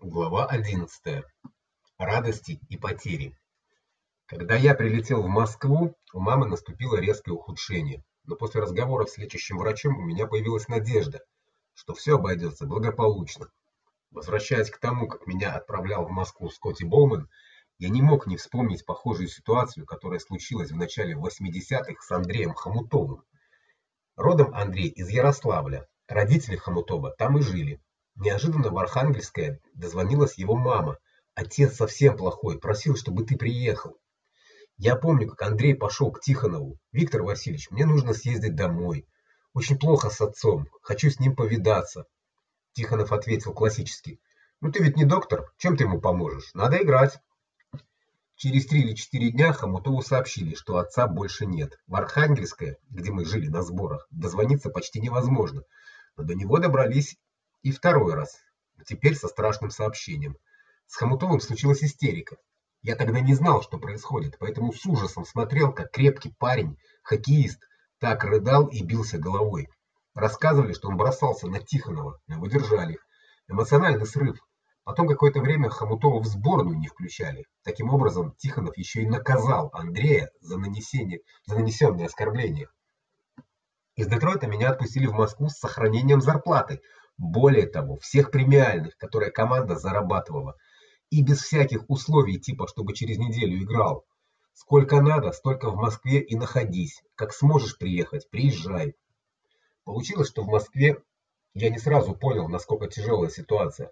Глава 11. Радости и потери. Когда я прилетел в Москву, у мамы наступило резкое ухудшение, но после разговора с лечащим врачом у меня появилась надежда, что все обойдется благополучно. Возвращаясь к тому, как меня отправлял в Москву Скотти Боуман, я не мог не вспомнить похожую ситуацию, которая случилась в начале 80-х с Андреем Хомутовым. Родом Андрей из Ярославля. Родители Хомутова там и жили. Неожиданно в Архангельское дозвонилась его мама. Отец совсем плохой, просил, чтобы ты приехал. Я помню, как Андрей пошел к Тихонову. Виктор Васильевич, мне нужно съездить домой. Очень плохо с отцом. Хочу с ним повидаться. Тихонов ответил классически: "Ну ты ведь не доктор, чем ты ему поможешь? Надо играть". Через три или четыре дня Хомутову сообщили, что отца больше нет. В Архангельское, где мы жили на сборах, дозвониться почти невозможно. Но до него добрались и второй раз, теперь со страшным сообщением. С Хомутовым случилась истерика. Я тогда не знал, что происходит, поэтому с ужасом смотрел, как крепкий парень, хоккеист, так рыдал и бился головой. Рассказывали, что он бросался на Тихонова, но его держали. Эмоциональный срыв. Потом какое-то время Хомутова в сборную не включали. Таким образом, Тихонов еще и наказал Андрея за нанесение за нанесенное оскорбление. Из Детройта меня отпустили в Москву с сохранением зарплаты, более того, всех премиальных, которые команда зарабатывала, и без всяких условий типа, чтобы через неделю играл. Сколько надо, столько в Москве и находись. Как сможешь приехать, приезжай. Получилось, что в Москве я не сразу понял, насколько тяжелая ситуация.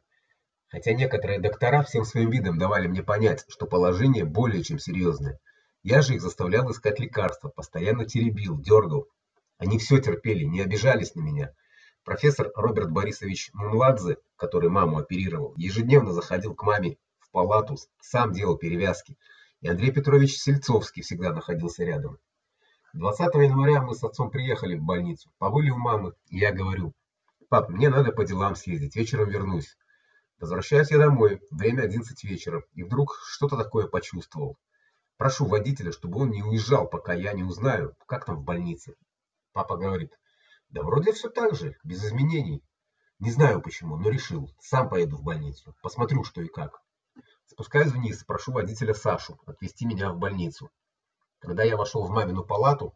Хотя некоторые доктора всем своим видом давали мне понять, что положение более чем серьезное. Я же их заставлял искать лекарства, постоянно теребил, дергал. Они все терпели, не обижались на меня. Профессор Роберт Борисович Мумладзе, который маму оперировал, ежедневно заходил к маме в палату, сам делал перевязки. И Андрей Петрович Сельцовский всегда находился рядом. 20 января мы с отцом приехали в больницу. Побыли у мамы, и я говорю: "Пап, мне надо по делам съездить, вечером вернусь". Возвращаюсь я домой, время 11 вечера, и вдруг что-то такое почувствовал. Прошу водителя, чтобы он не уезжал, пока я не узнаю, как там в больнице. Папа говорит: да вроде все так же, без изменений. Не знаю почему, но решил, сам поеду в больницу, посмотрю, что и как. Спускаюсь вниз, прошу водителя Сашу отвезти меня в больницу. Когда я вошел в мамину палату,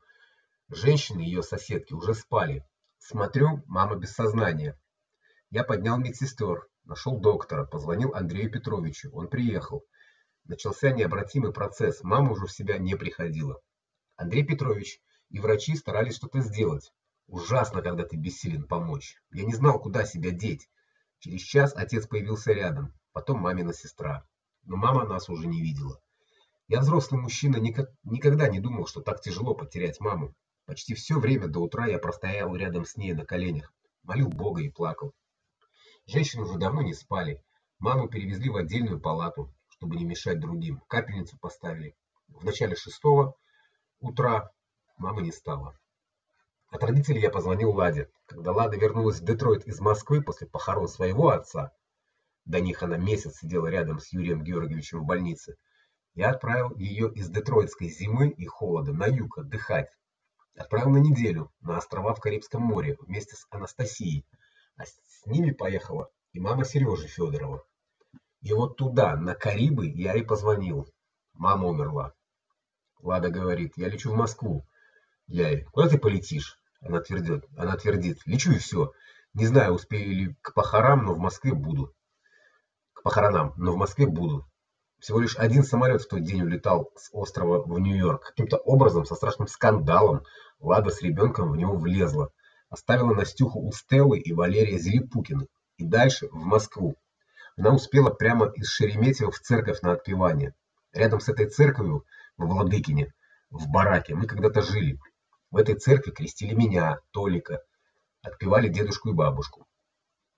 женщины ее соседки уже спали. Смотрю, мама без сознания. Я поднял медсестер, нашел доктора, позвонил Андрею Петровичу. Он приехал. Начался необратимый процесс. Мама уже в себя не приходила. Андрей Петрович и врачи старались что-то сделать. Ужасно, когда ты бессилен помочь. Я не знал, куда себя деть. Через час отец появился рядом, потом мамина сестра. Но мама нас уже не видела. Я взрослый мужчина, никогда не думал, что так тяжело потерять маму. Почти все время до утра я простоял рядом с ней на коленях, молил Бога и плакал. Женщины уже давно не спали. Маму перевезли в отдельную палату, чтобы не мешать другим. Капельницу поставили. В начале шестого утра мамы не стало. От родителей я позвонил Ладе. Когда Лада вернулась в Детройт из Москвы после похорон своего отца, до них она месяц сидела рядом с Юрием Георгиевичем в больнице. Я отправил ее из детройтской зимы и холода на юг отдыхать. Отправил на неделю на острова в Карибском море вместе с Анастасией. А с ними поехала и мама Сережи Федорова. И вот туда, на Карибы, я и позвонил. Мама умерла. Лада говорит: "Я лечу в Москву". Я ей: "Куда ты полетишь?" Она твердит, она твердит: "Лечу и все. Не знаю, успею ли к похоронам, но в Москве буду. К похоронам, но в Москве буду". Всего лишь один самолет в тот день улетал с острова в Нью-Йорк. Каким-то образом, со страшным скандалом, Лада с ребенком в него влезла, оставила Настюху у Стеллы и Валерия Зелепукина и дальше в Москву. Она успела прямо из Шереметьево в церковь на отпевание. Рядом с этой церковью во Владыкине, в бараке, мы когда-то жили. В этой церкви крестили меня, Толика, отпевали дедушку и бабушку.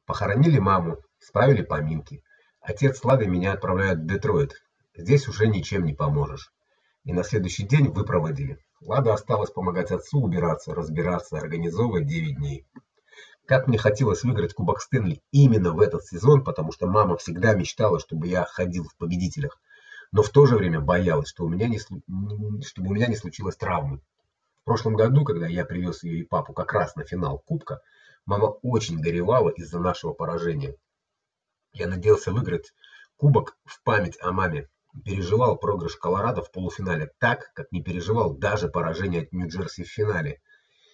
Похоронили маму, справили поминки. Отец с Ладой меня отправляют в Детройт. Здесь уже ничем не поможешь. И на следующий день выпроводили. Лада осталась помогать отцу убираться, разбираться, организовывать 9 дней. Как мне хотелось выиграть Кубок Стэнли именно в этот сезон, потому что мама всегда мечтала, чтобы я ходил в победителях, но в то же время боялась, что у меня не чтобы у меня не случилось травмы. В прошлом году, когда я привез ее и папу как раз на финал кубка, мама очень горевала из-за нашего поражения. Я надеялся выиграть кубок в память о маме. Переживал проигрыш Колорадо в полуфинале так, как не переживал даже поражение от Нью-Джерси в финале.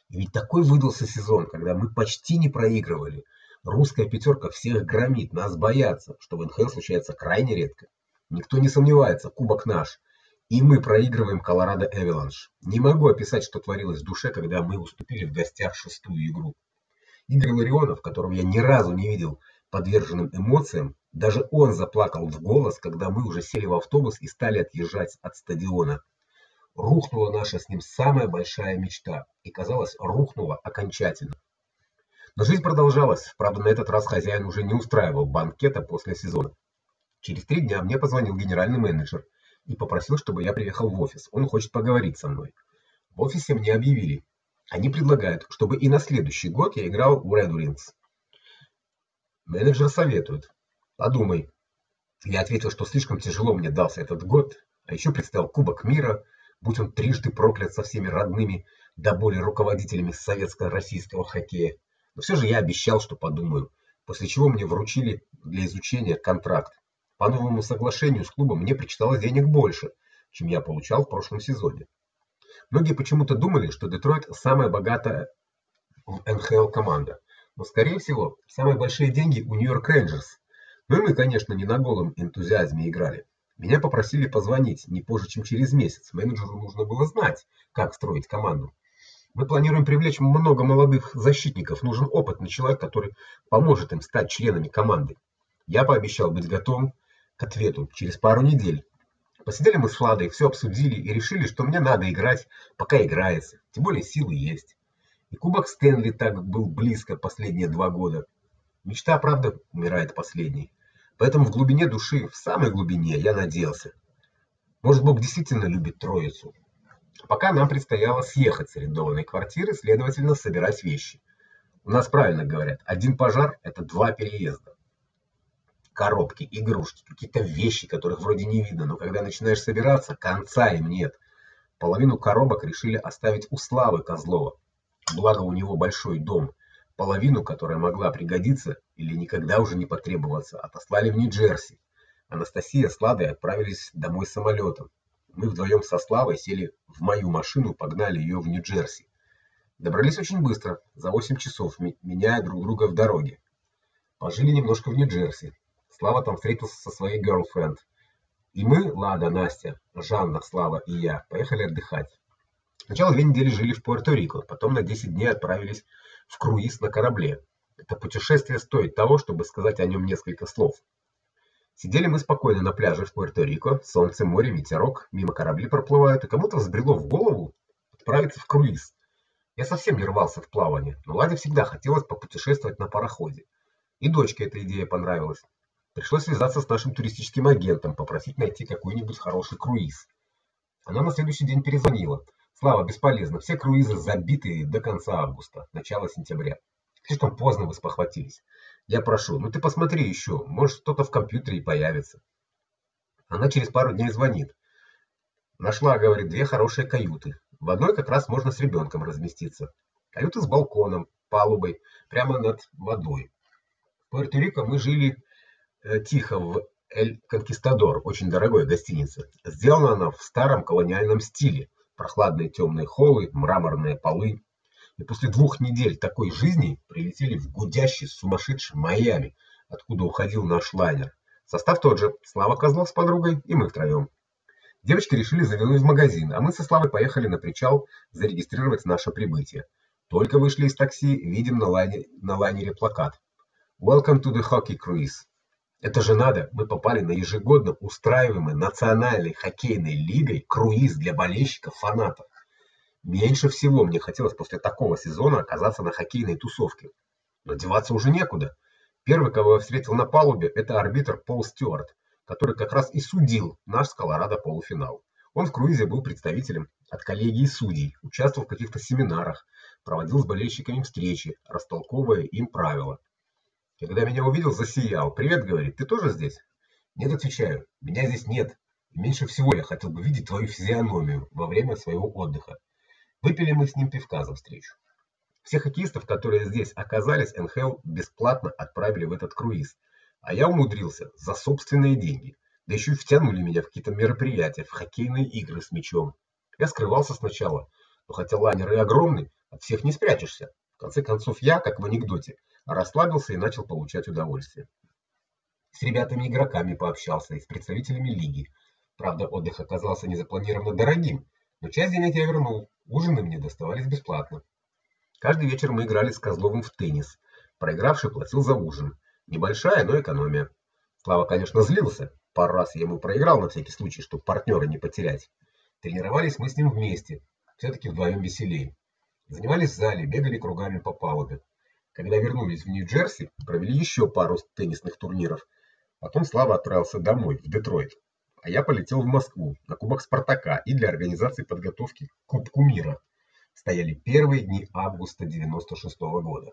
И ведь такой выдался сезон, когда мы почти не проигрывали. Русская пятерка всех громит, нас боятся, что в НХЛ случается крайне редко. Никто не сомневается, кубок наш. И мы проигрываем Колорадо Эвиланш. Не могу описать, что творилось в душе, когда мы уступили в гостях шестую игру. Игорь Ларионов, которого я ни разу не видел подверженным эмоциям, даже он заплакал в голос, когда мы уже сели в автобус и стали отъезжать от стадиона. Рухнула наша с ним самая большая мечта, и, казалось, рухнула окончательно. Но жизнь продолжалась. Правда, на этот раз хозяин уже не устраивал банкета после сезона. Через три дня мне позвонил генеральный менеджер и попросил, чтобы я приехал в офис. Он хочет поговорить со мной. В офисе мне объявили, они предлагают, чтобы и на следующий год я играл в Red Wings. Менеджер советует: "Подумай". Я ответил, что слишком тяжело мне дался этот год, а еще предстоял Кубок мира, будь он трижды проклят со всеми родными до боли руководителями советско-российского хоккея. Но все же я обещал, что подумаю, после чего мне вручили для изучения контракт. По новому соглашению с клубом мне причиталось денег больше, чем я получал в прошлом сезоне. Многие почему-то думали, что Детройт самая богатая НХЛ команда. Но скорее всего, самые большие деньги у Нью-Йорк Рейнджерс. Ну и мы, конечно, не на голом энтузиазме играли. Меня попросили позвонить не позже, чем через месяц. Менеджеру нужно было знать, как строить команду. Мы планируем привлечь много молодых защитников. Нужен опытный человек, который поможет им стать членами команды. Я пообещал быть готовым к ответу через пару недель. Посидели мы с Владой, все обсудили и решили, что мне надо играть, пока играется. Тем более силы есть. И Кубок Стэнли так был близко последние два года. Мечта, правда, умирает последней. Поэтому в глубине души, в самой глубине, я надеялся. Может, Бог действительно любит Троицу. Пока нам предстояло съехать с арендованной квартиры, следовательно, собирать вещи. У нас правильно говорят: один пожар это два переезда коробки, игрушки, какие-то вещи, которых вроде не видно, но когда начинаешь собираться, конца им нет. Половину коробок решили оставить у Славы Козлова. Благо у него большой дом. Половину, которая могла пригодиться или никогда уже не потребоваться, отослали в Нью-Джерси. Анастасия с Ладой отправились домой самолетом. Мы вдвоем со Славой сели в мою машину, погнали ее в Нью-Джерси. Добрались очень быстро, за 8 часов, меняя друг друга в дороге. Пожили немножко в Нью-Джерси. Слава там встретился со своей girlfriend. И мы, Лада, Настя, Жанна, Слава и я поехали отдыхать. Сначала две недели жили в Пуэрто-Рико, потом на 10 дней отправились в круиз на корабле. Это путешествие стоит того, чтобы сказать о нем несколько слов. Сидели мы спокойно на пляже в Пуэрто-Рико, солнце, море, ветерок, мимо корабли проплывают, и кому-то взбрело в голову отправиться в круиз. Я совсем не рвался в плавание, но Ладе всегда хотелось попутешествовать на пароходе. И дочке эта идея понравилась. Пришлось связаться с нашим туристическим агентом, попросить найти какой-нибудь хороший круиз. Она на следующий день перезвонила. Слава, бесполезно. Все круизы забиты до конца августа, начала сентября. Слишком поздно вы спохватились. Я прошу, ну ты посмотри еще, может, что-то в компьютере и появится. Она через пару дней звонит. Нашла, говорит, две хорошие каюты. В одной как раз можно с ребенком разместиться. Каюта с балконом, палубой, прямо над водой. В Пуэрто-Рико мы жили тихо в Эль Конкистадор, очень дорогой гостинице. Сделана она в старом колониальном стиле. Прохладные темные холлы, мраморные полы. И после двух недель такой жизни прилетели в гудящий сумасшедший Майами, откуда уходил наш лайнер. Состав тот же: Слава Козлов с подругой и мы втроем. Девочки решили заглянуть в магазин, а мы со Славой поехали на причал зарегистрировать наше прибытие. Только вышли из такси, видим на лайнере, на лайнере плакат: Welcome to the Hockey Cruise. Это же надо, мы попали на ежегодно устраиваемый национальной хоккейной лигой круиз для болельщиков, фанатов. Меньше всего мне хотелось после такого сезона оказаться на хоккейной тусовке. Но деваться уже некуда. Первый, кого я встретил на палубе, это арбитр Пол Стюарт, который как раз и судил наш с Колорадо полуфинал. Он в круизе был представителем от коллегии судей, участвовал в каких-то семинарах, проводил с болельщиками встречи, растолковывая им правила. Когда меня увидел, засиял. "Привет", говорит. "Ты тоже здесь?" "Нет", отвечаю. "Меня здесь нет. Меньше всего я хотел бы видеть твою физиономию во время своего отдыха". Выпили мы с ним пивка за встречу. Всех хоккеистов, которые здесь оказались, НХЛ бесплатно отправили в этот круиз. А я умудрился за собственные деньги. Да еще и втянули меня в какие-то мероприятия, в хоккейные игры с мячом. Я скрывался сначала, но хотя лайнер и огромный, от всех не спрячешься. В конце концов я, как в анекдоте, расслабился и начал получать удовольствие. С ребятами-игроками пообщался и с представителями лиги. Правда, отдых оказался незапланированно дорогим, но часть денег я вернул. Ужины мне доставались бесплатно. Каждый вечер мы играли с Козловым в теннис. Проигравший платил за ужин. Небольшая, но экономия. Слава, конечно, злился. Пару раз я ему проиграл на всякий случай, чтобы партнера не потерять. Тренировались мы с ним вместе. все таки вдвоем веселее. Занимались в зале, бегали кругами по палубе. Когда вернулись в Нью-Джерси, провели еще пару теннисных турниров. Потом Слава отправился домой, в Детройт. А я полетел в Москву на Кубок Спартака и для организации подготовки к Кубку мира. Стояли первые дни августа 96 -го года.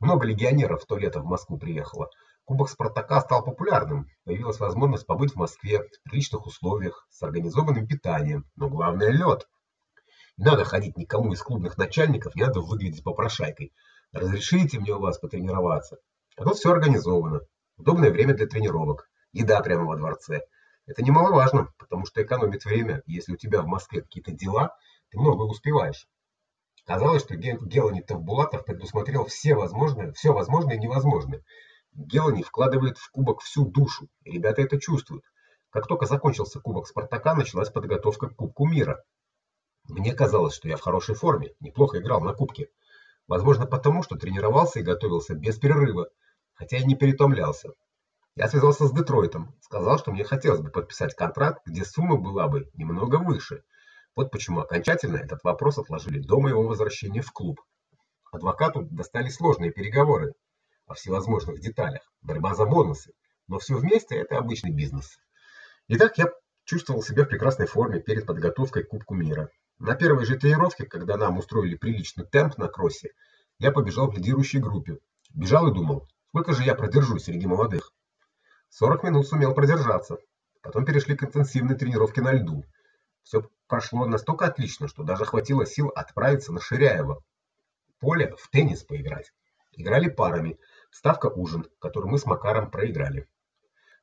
Много легионеров в то лето в Москву приехало. Кубок Спартака стал популярным. Появилась возможность побыть в Москве в приличных условиях, с организованным питанием, но главное лед. Не надо ходить никому из клубных начальников, не надо выглядеть попрошайкой. Разрешите мне у вас потренироваться. А тут все организовано. Удобное время для тренировок. Еда прямо во дворце. Это немаловажно, потому что экономит время. Если у тебя в Москве какие-то дела, ты много успеваешь. Казалось, что Гелани Тавбулатов предусмотрел все возможное, все возможное и невозможное. Гелани вкладывает в кубок всю душу, ребята это чувствуют. Как только закончился кубок Спартака, началась подготовка к Кубку мира. Мне казалось, что я в хорошей форме, неплохо играл на кубке. Возможно, потому что тренировался и готовился без перерыва, хотя и не переутомлялся. Я связался с Детройтом, сказал, что мне хотелось бы подписать контракт, где сумма была бы немного выше. Вот почему окончательно этот вопрос отложили до моего возвращения в клуб. Адвокату достались сложные переговоры о всевозможных деталях, борьба за бонусы, но все вместе это обычный бизнес. Итак, я чувствовал себя в прекрасной форме перед подготовкой к Кубку мира. На первой же тренировке, когда нам устроили приличный темп на кроссе, я побежал в лидирующей группе. Бежал и думал: сколько же я продержусь среди молодых? 40 минут сумел продержаться. Потом перешли к интенсивной тренировке на льду. Все прошло настолько отлично, что даже хватило сил отправиться на Ширяево. Поле в теннис поиграть. Играли парами. Ставка ужин, который мы с Макаром проиграли.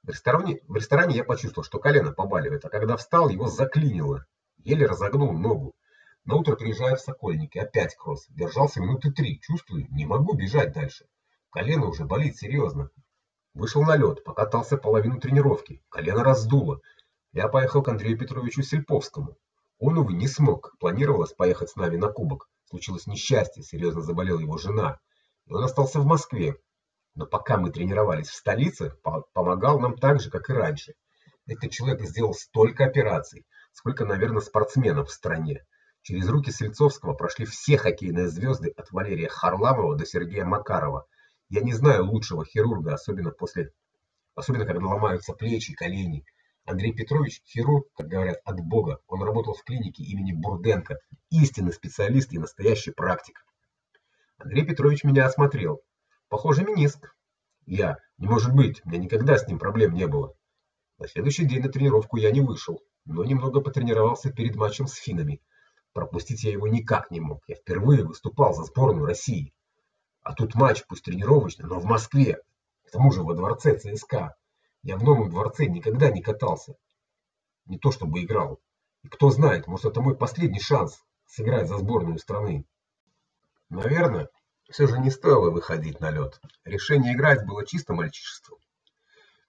В ресторане, в ресторане я почувствовал, что колено побаливает, а когда встал, его заклинило. Еле разогнул ногу. На утро приезжаю в Сокольники, опять кросс. Держался минуты три, чувствую, не могу бежать дальше. Колено уже болит серьезно. Вышел на лед, покатался половину тренировки. Колено раздуло. Я поехал к Андрею Петровичу Сельповскому. Он увы не смог. Планировалось поехать с нами на кубок. Случилось несчастье, серьезно заболела его жена. И он остался в Москве. Но пока мы тренировались в столице, помогал нам так же, как и раньше. Этот человек сделал столько операций, сколько, наверное, спортсменов в стране. Через руки Сельцовского прошли все хоккейные звезды от Валерия Харламова до Сергея Макарова. Я не знаю лучшего хирурга, особенно после особенно когда ломаются плечи, колени. Андрей Петрович хирург, как говорят, от бога. Он работал в клинике имени Бурденко, истинный специалист и настоящий практик. Андрей Петрович меня осмотрел. Похоже, мениск. Я: "Не может быть, у меня никогда с ним проблем не было". На следующий день на тренировку я не вышел но немного потренировался перед матчем с финнами. Пропустить я его никак не мог. Я впервые выступал за сборную России. А тут матч, пусть тренировочный, но в Москве. К тому же во дворце ЦСКА. Я в новом дворце никогда не катался. Не то чтобы играл. И кто знает, может, это мой последний шанс сыграть за сборную страны. Наверное, все же не стоило выходить на лед. Решение играть было чисто мальчишеством.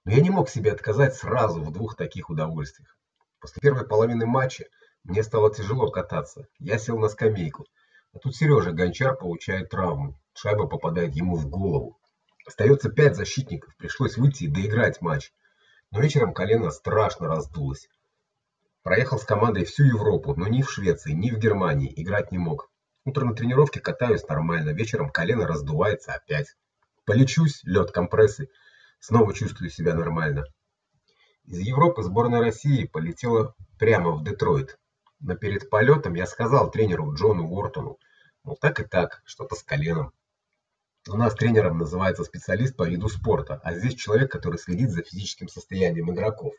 Но я не мог себе отказать сразу в двух таких удовольствиях. После первой половины матча мне стало тяжело кататься. Я сел на скамейку. А тут Сережа Гончар получает травму. Шайба попадает ему в голову. Остается пять защитников. Пришлось выйти и доиграть матч. Но вечером колено страшно раздулось. Проехал с командой всю Европу, но ни в Швеции, ни в Германии играть не мог. Утром на тренировке катаюсь нормально, вечером колено раздувается опять. Полечусь, лед, компрессы, снова чувствую себя нормально. Из Европы сборная России полетела прямо в Детройт. Но перед полетом я сказал тренеру Джону Уортону, мол, так и так, что-то с коленом. У нас тренером называется специалист по виду спорта, а здесь человек, который следит за физическим состоянием игроков.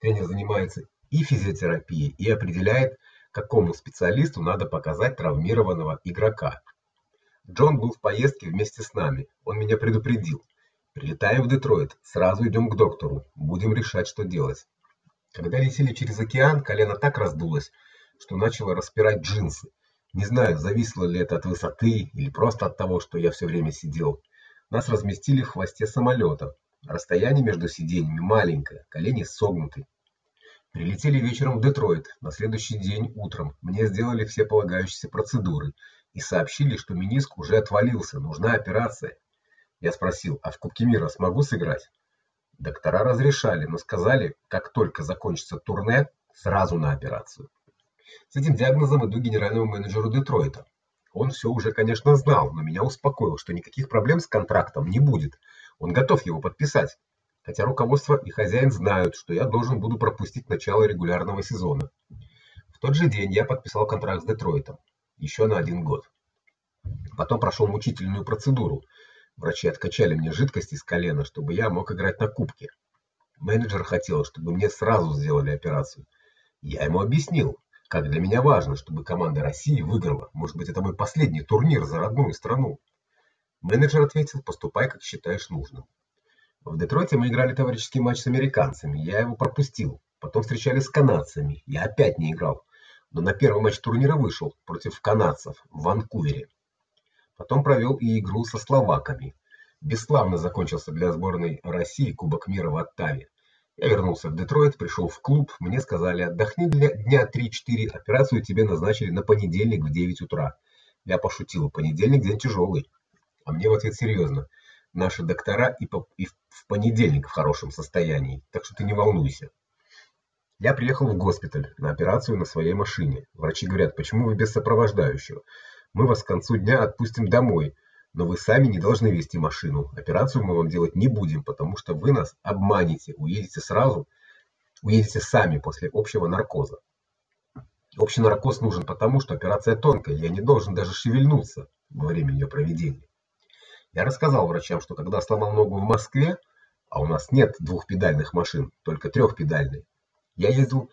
Тренер занимается и физиотерапией, и определяет, какому специалисту надо показать травмированного игрока. Джон был в поездке вместе с нами. Он меня предупредил. Прилетаем в Детройт, сразу идем к доктору. Будем решать, что делать. Когда летели через океан, колено так раздулось, что начало распирать джинсы. Не знаю, зависло ли это от высоты или просто от того, что я все время сидел. Нас разместили в хвосте самолета. Расстояние между сиденьями маленькое, колени согнуты. Прилетели вечером в Детройт. На следующий день утром мне сделали все полагающиеся процедуры и сообщили, что мениск уже отвалился, нужна операция. Я спросил: "А в Кубке мира смогу сыграть?" Доктора разрешали, но сказали, как только закончится турне, сразу на операцию. С этим диагнозом иду к генеральному менеджеру Детройта. Он все уже, конечно, знал, но меня успокоил, что никаких проблем с контрактом не будет. Он готов его подписать. Хотя руководство и хозяин знают, что я должен буду пропустить начало регулярного сезона. В тот же день я подписал контракт с Детройтом еще на один год. Потом прошел мучительную процедуру. Врачи откачали мне жидкость из колена, чтобы я мог играть на кубке. Менеджер хотел, чтобы мне сразу сделали операцию. Я ему объяснил, как для меня важно, чтобы команда России выиграла. Может быть, это мой последний турнир за родную страну. Менеджер ответил: "Поступай, как считаешь нужным". В Детройте мы играли товарищеский матч с американцами. Я его пропустил. Потом встречались с канадцами. Я опять не играл. Но на первый матч турнира вышел против канадцев в Ванкувере. Потом провел и игру со словаками. Бесславно закончился для сборной России Кубок мира в Оттаве. Я вернулся в Детройт, пришел в клуб, мне сказали: "Отдохни для дня 3-4, операцию тебе назначили на понедельник в 9 утра". Я пошутил: "Понедельник день тяжелый". А мне в ответ серьезно: "Наши доктора и, по, и в понедельник в хорошем состоянии, так что ты не волнуйся". Я приехал в госпиталь на операцию на своей машине. Врачи говорят: "Почему вы без сопровождающего?" Мы вас к концу дня отпустим домой, но вы сами не должны вести машину. Операцию мы вам делать не будем, потому что вы нас обманете. Уедете сразу, уедете сами после общего наркоза. Общий наркоз нужен потому, что операция тонкая, я не должен даже шевельнуться во время ее проведения. Я рассказал врачам, что когда сломал ногу в Москве, а у нас нет двухпедальных машин, только трехпедальные. Я ездил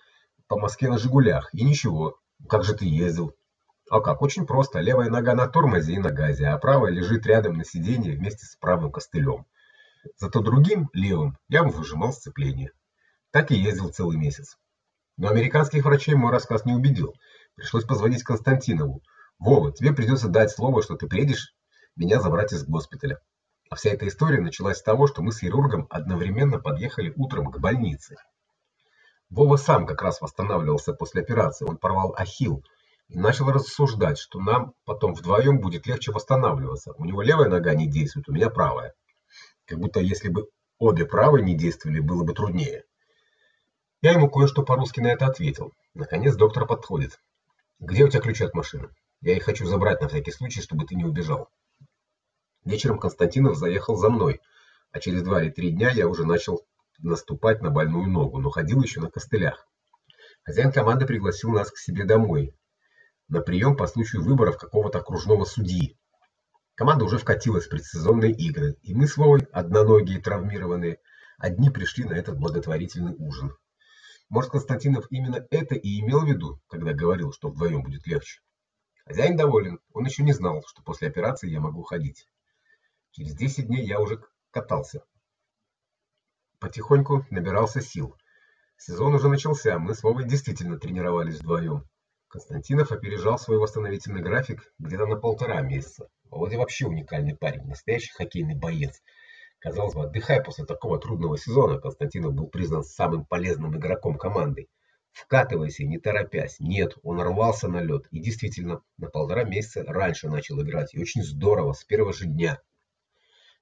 по Москве на Жигулях, и ничего. Как же ты ездил? А как? Очень просто. Левая нога на тормозе и на газе, а правая лежит рядом на сиденье вместе с правым костылем. Зато другим, левым, я выжимал сцепление. Так и ездил целый месяц. Но американских врачей мой рассказ не убедил. Пришлось позвонить Константинову. Вова, тебе придется дать слово, что ты приедешь меня забрать из госпиталя. А вся эта история началась с того, что мы с хирургом одновременно подъехали утром к больнице. Вова сам как раз восстанавливался после операции. Он порвал ахилл и начал рассуждать, что нам потом вдвоем будет легче восстанавливаться. У него левая нога не действует, у меня правая. Как будто если бы обе правые не действовали, было бы труднее. Я ему кое-что по-русски на это ответил. Наконец доктор подходит. Где у тебя ключи от машины? Я их хочу забрать на всякий случай, чтобы ты не убежал. Вечером Константинов заехал за мной, а через два или три дня я уже начал наступать на больную ногу, но ходил еще на костылях. Хозяин команды пригласил нас к себе домой, на прием по случаю выборов какого-то окружного судьи. Команда уже вкатилась в предсезонные игры, и мы с Вовой, одноногие травмированные, одни пришли на этот благотворительный ужин. Может, Константинов именно это и имел в виду, когда говорил, что вдвоем будет легче. Хозяин доволен. Он еще не знал, что после операции я могу ходить. Через 10 дней я уже катался. Потихоньку набирался сил. Сезон уже начался, мы с Вовой действительно тренировались вдвоем. Константинов опережал свой восстановительный график где-то на полтора месяца. Володя вообще уникальный парень, настоящий хоккейный боец. Казалось бы, отдыхая после такого трудного сезона, Константинов был признан самым полезным игроком команды. Вкатывайся, не торопясь. Нет, он рвался на лед и действительно на полтора месяца раньше начал играть. И очень здорово, с первого же дня.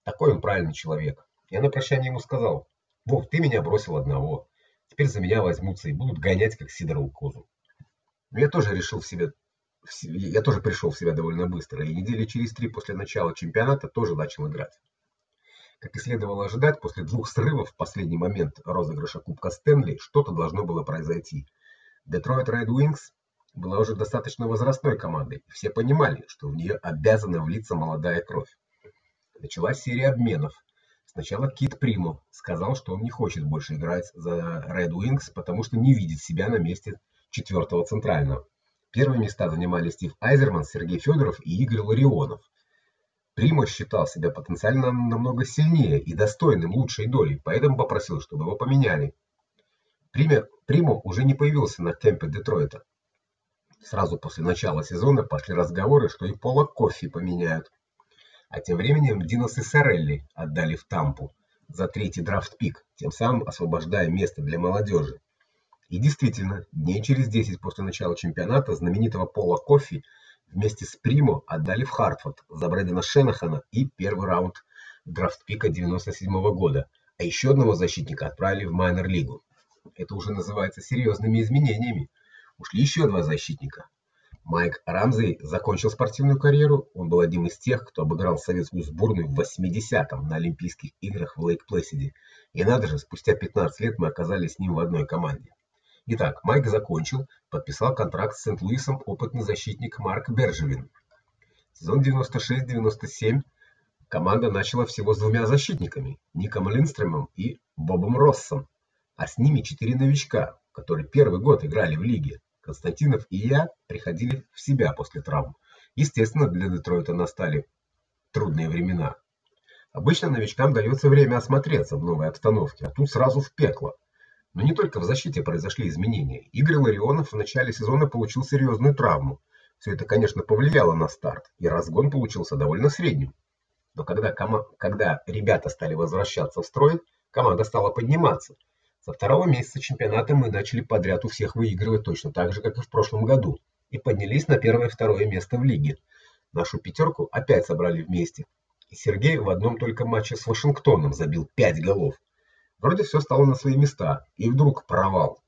Такой он правильный человек. Я на прощание ему сказал: "Вов, ты меня бросил одного. Теперь за меня возьмутся и будут гонять как сидорову козу". Я тоже решил в себе я тоже пришел в себя довольно быстро, и недели через три после начала чемпионата тоже начал играть. Как и следовало ожидать, после двух срывов в последний момент розыгрыша Кубка Стэнли что-то должно было произойти. Detroit Red Wings была уже достаточно возрастной командой, и все понимали, что в нее обязана влиться молодая кровь. Началась серия обменов. Сначала Кит Примо сказал, что он не хочет больше играть за Red Wings, потому что не видит себя на месте четвертого центрального. Первые места занимали Стив Айзерман, Сергей Федоров и Игорь Ларионов. Примо считал себя потенциально намного сильнее и достойным лучшей доли, поэтому попросил, чтобы его поменяли. Примо, Примо уже не появился на кемпе Детройта. Сразу после начала сезона пошли разговоры, что и Пола Кофи поменяют. А тем временем Динос и Сорелли отдали в Тампу за третий драфт-пик, тем самым освобождая место для молодежи. И действительно, дней через 10 после начала чемпионата знаменитого Пола Кофи вместе с Примо отдали в Хартфорд за Брэдена Шенахана и первый раунд драфт-пика 97 -го года, а еще одного защитника отправили в майнер-лигу. Это уже называется серьезными изменениями. Ушли еще два защитника. Майк Рамзей закончил спортивную карьеру. Он был одним из тех, кто обыграл советскую сборную в 80-м на Олимпийских играх в Лейк-Плэсиде. И надо же, спустя 15 лет мы оказались с ним в одной команде. Итак, Майк закончил, подписал контракт с Сент-Луисом опытный защитник Марк Бержевин. Сезон 96-97 команда начала всего с двумя защитниками: Ником Линдстромом и Бобом Россом, а с ними четыре новичка, которые первый год играли в лиге. Константинов и я приходили в себя после травм. Естественно, для Детройта настали трудные времена. Обычно новичкам дается время осмотреться в новой обстановке, а тут сразу в пекло. Но не только в защите произошли изменения. Игорь Ларионов в начале сезона получил серьезную травму. Все это, конечно, повлияло на старт, и разгон получился довольно средним. Но когда кома когда ребята стали возвращаться в строй, команда стала подниматься. Со второго месяца чемпионата мы начали подряд у всех выигрывать точно так же, как и в прошлом году, и поднялись на первое и второе место в лиге. Нашу пятерку опять собрали вместе. И Сергей в одном только матче с Вашингтоном забил 5 голов. Вроде все стало на свои места, и вдруг провал.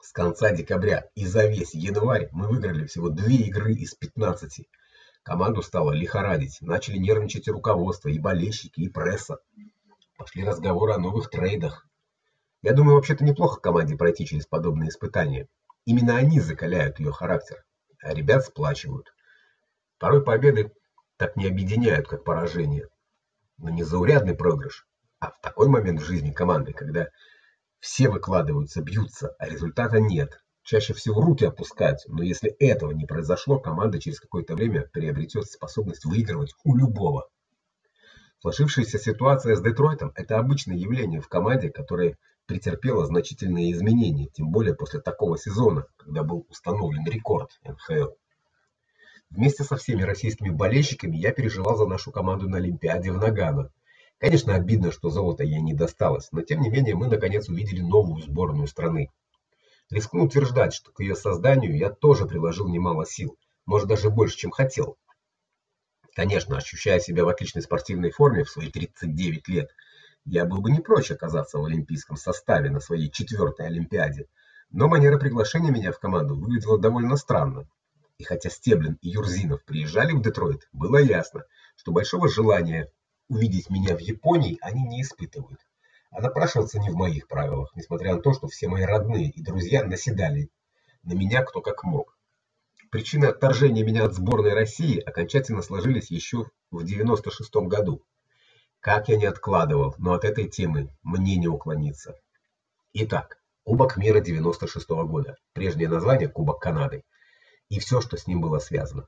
С конца декабря и за весь январь мы выиграли всего две игры из 15. Команду стало лихорадить, начали нервничать и руководство, и болельщики, и пресса. Пошли разговоры о новых трейдах. Я думаю, вообще-то неплохо команде пройти через подобные испытания. Именно они закаляют ее характер, а ребят сплачивают. Порой победы так не объединяют, как поражения. Но не заурядный проигрыш, а в такой момент в жизни команды, когда все выкладываются, бьются, а результата нет. Чаще всего руки опускаются, но если этого не произошло, команда через какое-то время приобретет способность выигрывать у любого. Сложившаяся ситуация с Детройтом это обычное явление в команде, которая претерпела значительные изменения, тем более после такого сезона, когда был установлен рекорд НХЛ. Вместе со всеми российскими болельщиками я переживал за нашу команду на Олимпиаде в Нагано. Конечно, обидно, что золото ей не досталось, но тем не менее мы наконец увидели новую сборную страны. Рискну утверждать, что к ее созданию я тоже приложил немало сил, может даже больше, чем хотел. Конечно, ощущая себя в отличной спортивной форме в свои 39 лет, я был бы не прочь оказаться в олимпийском составе на своей четвертой олимпиаде, но манера приглашения меня в команду выглядела довольно странно. И хотя Стеблин и Юрзинов приезжали в Детройт, было ясно, что большого желания увидеть меня в Японии они не испытывают. А напрашиваться не в моих правилах, несмотря на то, что все мои родные и друзья наседали на меня кто как мог. Причины отторжения меня от сборной России окончательно сложились еще в 96 году. Как я не откладывал, но от этой темы мне не уклониться. Итак, Кубок мира 96 -го года. Прежнее название Кубок Канады. И все, что с ним было связано.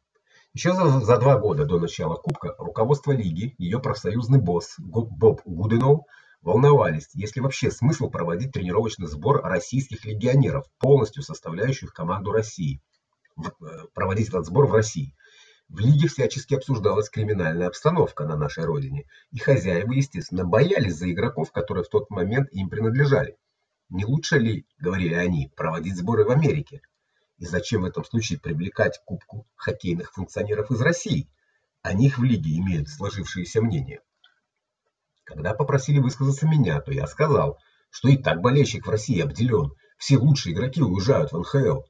Еще за, за два года до начала Кубка руководство лиги, ее профсоюзный босс Боб Гуденов волновались, есть ли вообще смысл проводить тренировочный сбор российских легионеров, полностью составляющих команду России. В, э, проводить этот сбор в России. В лиге всячески обсуждалась криминальная обстановка на нашей родине, и хозяева, естественно, боялись за игроков, которые в тот момент им принадлежали. Не лучше ли, говорили они, проводить сборы в Америке? И зачем в этом случае привлекать кубку хоккейных функционеров из России? О них в лиге имеют сложившееся мнение. Когда попросили высказаться меня, то я сказал, что и так болельщик в России обделен. Все лучшие игроки уезжают в НХЛ.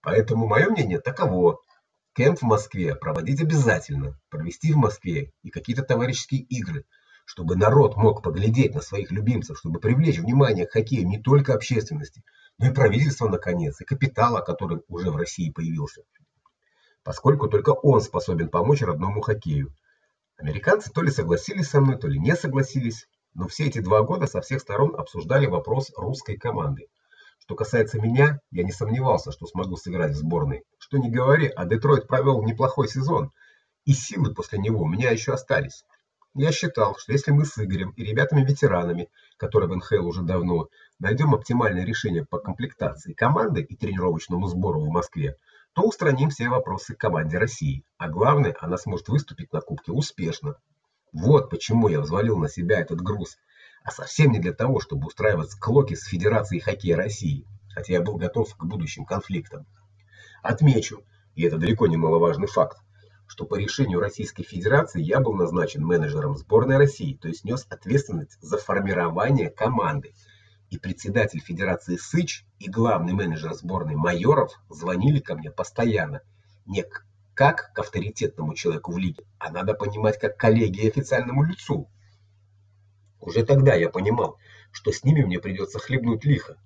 Поэтому мое мнение таково: Кемп в Москве проводить обязательно, провести в Москве и какие-то товарищеские игры, чтобы народ мог поглядеть на своих любимцев, чтобы привлечь внимание к хоккею не только общественности, но и правительства наконец, и капитала, который уже в России появился. Поскольку только он способен помочь родному хоккею. Американцы то ли согласились со мной, то ли не согласились, но все эти два года со всех сторон обсуждали вопрос русской команды. Что касается меня, я не сомневался, что смогу сыграть в сборной. Что ни говори, а Детройт провел неплохой сезон. и силы после него у меня еще остались. Я считал, что если мы с Игорем и ребятами-ветеранами, которые в НХЛ уже давно, найдем оптимальное решение по комплектации команды и тренировочному сбору в Москве, то устраним все вопросы к команде России. А главное, она сможет выступить на кубке успешно. Вот почему я взвалил на себя этот груз, а совсем не для того, чтобы устраивать склоки с Федерацией хоккея России, хотя я был готов к будущим конфликтам. Отмечу, и это далеко не маловажный факт, что по решению Российской Федерации я был назначен менеджером сборной России, то есть нес ответственность за формирование команды. И председатель Федерации Сыч и главный менеджер сборной Майоров звонили ко мне постоянно, не как к авторитетному человеку в лиге, а надо понимать как коллеге и официальному лицу. Уже тогда я понимал, что с ними мне придется хлебнуть лихо,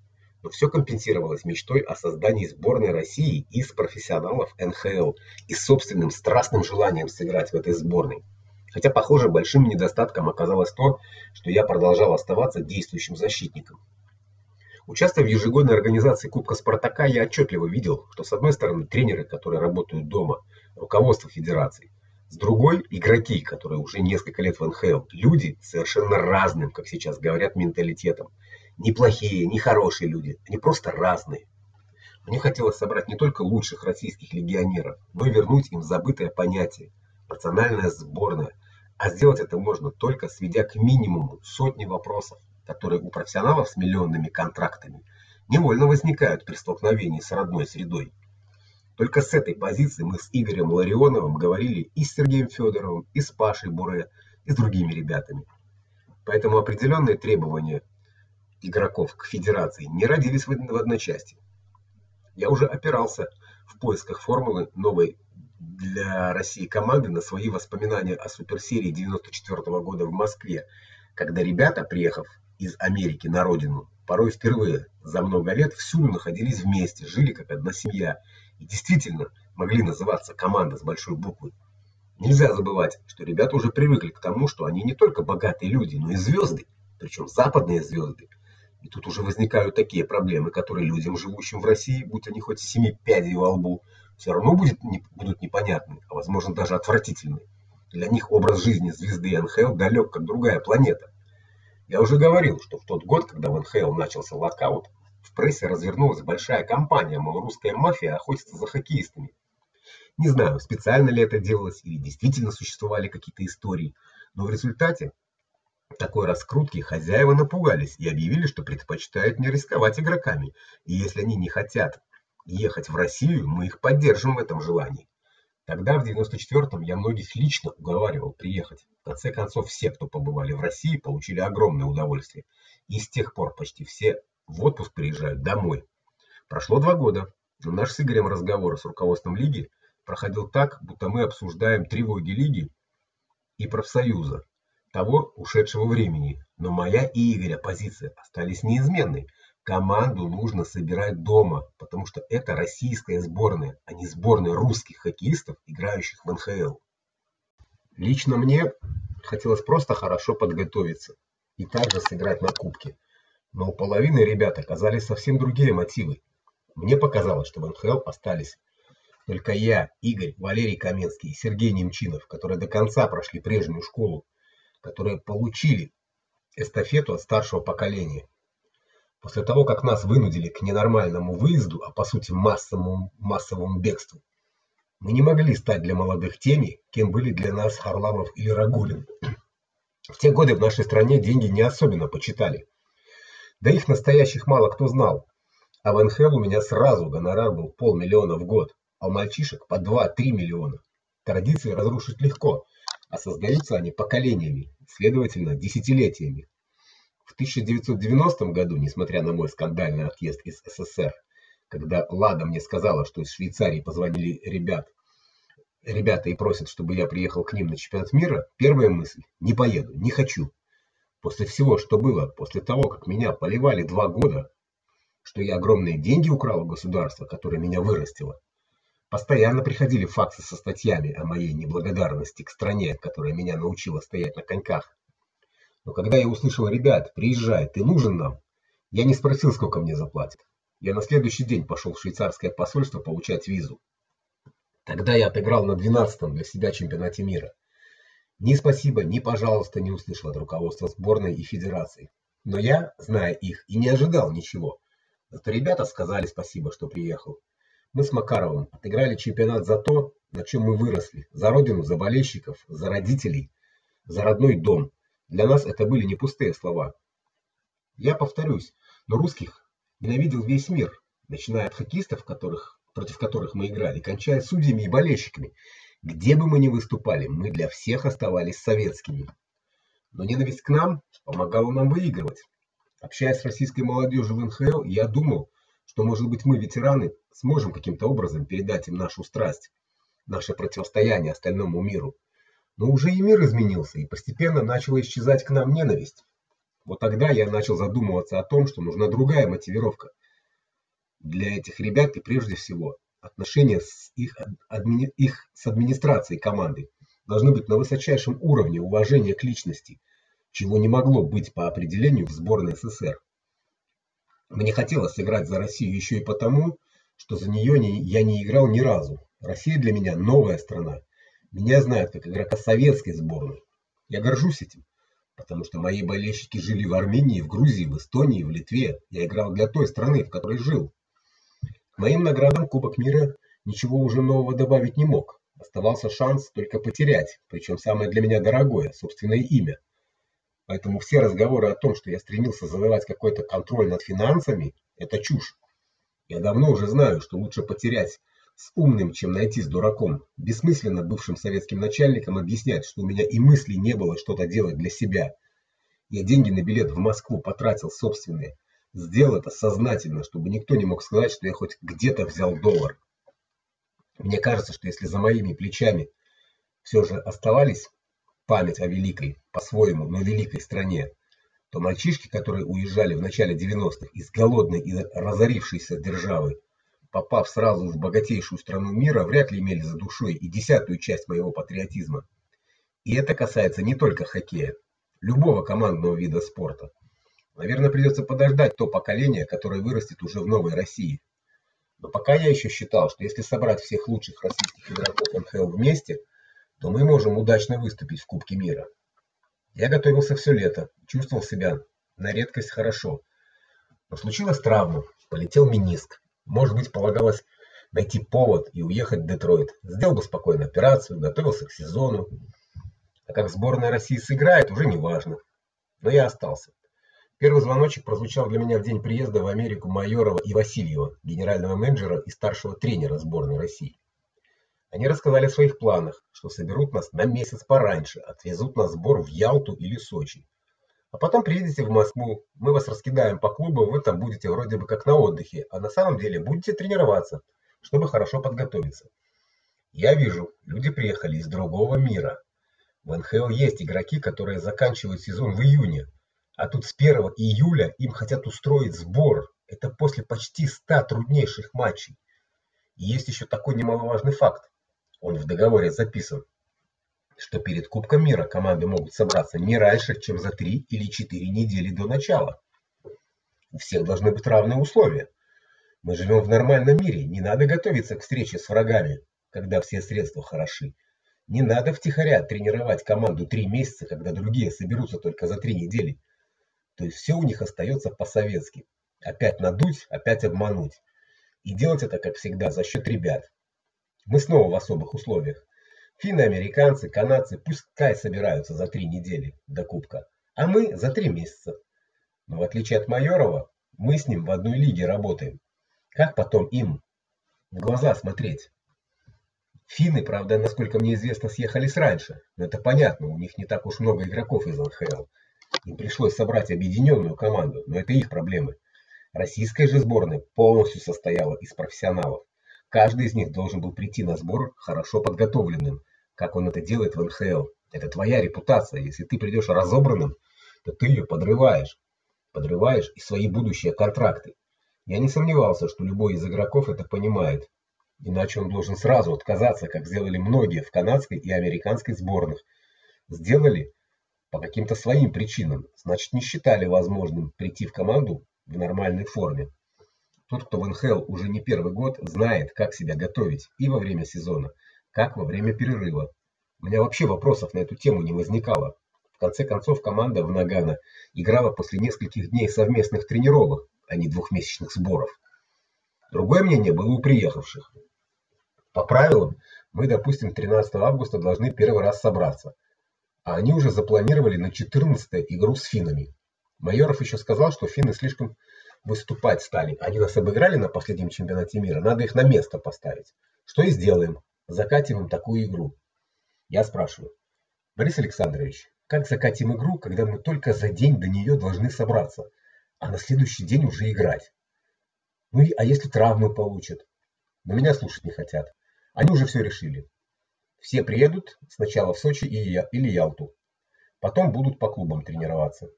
но все компенсировалось мечтой о создании сборной России из профессионалов НХЛ и собственным страстным желанием сыграть в этой сборной. Хотя, похоже, большим недостатком оказалось то, что я продолжал оставаться действующим защитником. Участвуя в ежегодной организации Кубка Спартака, я отчетливо видел, что с одной стороны тренеры, которые работают дома, руководство федерации, с другой игроки, которые уже несколько лет в НХЛ, люди совершенно разным, как сейчас говорят, менталитетом не плохие, не хорошие люди, они просто разные. Мне хотелось собрать не только лучших российских легионеров, но и вернуть им забытое понятие национальная сборная. А сделать это можно только сведя к минимуму сотни вопросов, которые у профессионалов с миллионными контрактами невольно возникают при столкновении с родной средой. Только с этой позиции мы с Игорем Ларионовым говорили и с Сергеем Федоровым, и с Пашей Буре, и с другими ребятами. Поэтому определенные требования игроков к федерации не родились в одночасье. Я уже опирался в поисках формулы новой для России команды на свои воспоминания о суперсерии 94 -го года в Москве, когда ребята, приехав из Америки на родину, порой впервые за много лет всюду находились вместе, жили как одна семья и действительно могли называться команда с большой буквы. Нельзя забывать, что ребята уже привыкли к тому, что они не только богатые люди, но и звезды, причем западные звезды. И тут уже возникают такие проблемы, которые людям, живущим в России, будь они хоть семи пядей во лбу, все равно будет не, будут непонятны, а возможно даже отвратительны. Для них образ жизни звезды НХЛ далек, как другая планета. Я уже говорил, что в тот год, когда в НХЛ начался локаут, в прессе развернулась большая кампания, мол, русская мафия охотится за хоккеистами. Не знаю, специально ли это делалось или действительно существовали какие-то истории, но в результате такой раскрутки хозяева напугались и объявили, что предпочитают не рисковать игроками. И если они не хотят ехать в Россию, мы их поддержим в этом желании. Тогда в 94-м я многих лично уговаривал приехать. В конце концов, все, кто побывали в России, получили огромное удовольствие. И с тех пор почти все в отпуск приезжают домой. Прошло два года, но наш с Игорем разговор с руководством лиги проходил так, будто мы обсуждаем тревоги лиги и профсоюза того ушедшего времени, но моя и Игоря позиция остались неизменной. Команду нужно собирать дома, потому что это российская сборная, а не сборная русских хоккеистов, играющих в НХЛ. Лично мне хотелось просто хорошо подготовиться и также сыграть на кубке. Но у половины ребят оказались совсем другие мотивы. Мне показалось, что в НХЛ остались только я, Игорь, Валерий Каменский и Сергей Немчинов, которые до конца прошли прежнюю школу которые получили эстафету от старшего поколения. После того, как нас вынудили к ненормальному выезду, а по сути массовому массовому бегству, мы не могли стать для молодых теми, кем были для нас Харламов или Рагулин. В те годы в нашей стране деньги не особенно почитали. Да их настоящих мало кто знал. А в НХЛ у меня сразу гонорар был полмиллиона в год, а у мальчишек по 2-3 миллиона. Традиции разрушить легко, а создаются они поколениями, следовательно, десятилетиями. В 1990 году, несмотря на мой скандальный отъезд из СССР, когда Лада мне сказала, что из Швейцарии позвонили ребят, ребята и просят, чтобы я приехал к ним на чемпионат мира, первая мысль: не поеду, не хочу. После всего, что было, после того, как меня поливали два года, что я огромные деньги украл у государства, которое меня вырастило, Постоянно приходили факсы со статьями о моей неблагодарности к стране, которая меня научила стоять на коньках. Но когда я услышал: "Ребят, приезжай, ты нужен нам", я не спросил, сколько мне заплатят. Я на следующий день пошел в швейцарское посольство получать визу. Тогда я отыграл на двенадцатом для себя чемпионате мира. Ни спасибо, ни пожалуйста не услышал от руководства сборной и федерации. Но я, зная их, и не ожидал ничего. Зато ребята сказали спасибо, что приехал. Мы с Макаровым отыграли чемпионат за то, на чем мы выросли, за родину, за болельщиков, за родителей, за родной дом. Для нас это были не пустые слова. Я повторюсь, но русских ненавидел весь мир, начиная от хоккеистов, которых против которых мы играли, кончая судьями и болельщиками. Где бы мы ни выступали, мы для всех оставались советскими. Но ненависть к нам помогала нам выигрывать. Общаясь с российской молодежью в НХЛ, я думал, что, может быть, мы, ветераны, сможем каким-то образом передать им нашу страсть, наше противостояние остальному миру. Но уже и мир изменился, и постепенно начала исчезать к нам ненависть. Вот тогда я начал задумываться о том, что нужна другая мотивировка для этих ребят и прежде всего отношения с их их с администрацией команды должны быть на высочайшем уровне уважения к личности, чего не могло быть по определению в сборной СССР. Мне хотелось играть за Россию еще и потому, что за нее не, я не играл ни разу. Россия для меня новая страна. Меня знают как игрока советской сборной. Я горжусь этим, потому что мои болельщики жили в Армении, в Грузии, в Эстонии, в Литве. Я играл для той страны, в которой жил. К моим наградам Кубок мира ничего уже нового добавить не мог. Оставался шанс только потерять, причем самое для меня дорогое собственное имя. Поэтому все разговоры о том, что я стремился завоевать какой-то контроль над финансами это чушь. Я давно уже знаю, что лучше потерять с умным, чем найти с дураком. Бессмысленно бывшим советским начальникам объяснять, что у меня и мысли не было что-то делать для себя. Я деньги на билет в Москву потратил собственные. Сделал это сознательно, чтобы никто не мог сказать, что я хоть где-то взял доллар. Мне кажется, что если за моими плечами все же оставались память о великой, по-своему, но великой стране, то мальчишки, которые уезжали в начале 90-х из голодной и разорившейся державы, попав сразу в богатейшую страну мира, вряд ли имели за душой и десятую часть моего патриотизма. И это касается не только хоккея, любого командного вида спорта. Наверное, придется подождать то поколение, которое вырастет уже в новой России. Но пока я еще считал, что если собрать всех лучших российских игроков НХЛ вместе, то мы можем удачно выступить в Кубке мира. Я готовился все лето, чувствовал себя на редкость хорошо. Но случилась травма, полетел мениск. Может быть, полагалось найти повод и уехать в Детройт. Сделал бы спокойно операцию, готовился к сезону. А как сборная России сыграет, уже не важно. Но я остался. Первый звоночек прозвучал для меня в день приезда в Америку Майорова и Васильева, генерального менеджера и старшего тренера сборной России. Они рассказали о своих планах, что соберут нас на месяц пораньше, отвезут на сбор в Ялту или Сочи. А потом приедете в Москву, мы вас раскидаем по клубам, вы там будете вроде бы как на отдыхе, а на самом деле будете тренироваться, чтобы хорошо подготовиться. Я вижу, люди приехали из другого мира. В НХЛ есть игроки, которые заканчивают сезон в июне, а тут с 1 июля им хотят устроить сбор. Это после почти 100 труднейших матчей. И есть еще такой немаловажный факт. Он в договоре записан, что перед Кубком мира команды могут собраться не раньше, чем за 3 или 4 недели до начала. У всех должны быть равные условия. Мы живем в нормальном мире, не надо готовиться к встрече с врагами, когда все средства хороши. Не надо втихаря тренировать команду 3 месяца, когда другие соберутся только за 3 недели. То есть все у них остается по-советски. Опять надуть, опять обмануть. И делать это, как всегда, за счет ребят. Мы снова в особых условиях. Финны, американцы, канадцы пускай собираются за три недели до кубка, а мы за три месяца. Но в отличие от Майорова, мы с ним в одной лиге работаем. Как потом им в глаза смотреть? Финны, правда, насколько мне известно, съехались раньше. Но это понятно, у них не так уж много игроков из НХЛ. Им пришлось собрать объединенную команду, но это их проблемы. Российская же сборная полностью состояла из профессионалов. Каждый из них должен был прийти на сбор хорошо подготовленным, как он это делает в НХЛ. Это твоя репутация. Если ты придешь разобранным, то ты ее подрываешь. Подрываешь и свои будущие контракты. Я не сомневался, что любой из игроков это понимает. Иначе он должен сразу отказаться, как сделали многие в канадской и американской сборных. Сделали по каким-то своим причинам, значит, не считали возможным прийти в команду в нормальной форме. Тот, кто в НХЛ уже не первый год, знает, как себя готовить и во время сезона, как во время перерыва. У меня вообще вопросов на эту тему не возникало. В конце концов, команда в Нагано играла после нескольких дней совместных тренировок, а не двухмесячных сборов. Другое мнение было у приехавших. По правилам, мы, допустим, 13 августа должны первый раз собраться. А они уже запланировали на 14 игру с финнами. Майоров еще сказал, что финны слишком выступать стали. Они нас обыграли на последнем чемпионате мира, надо их на место поставить. Что и сделаем. Закатим такую игру. Я спрашиваю: "Борис Александрович, как закатим игру, когда мы только за день до нее должны собраться, а на следующий день уже играть? Ну и а если травмы получат? Но меня слушать не хотят. Они уже все решили. Все приедут сначала в Сочи и я, или Ялту. Потом будут по клубам тренироваться.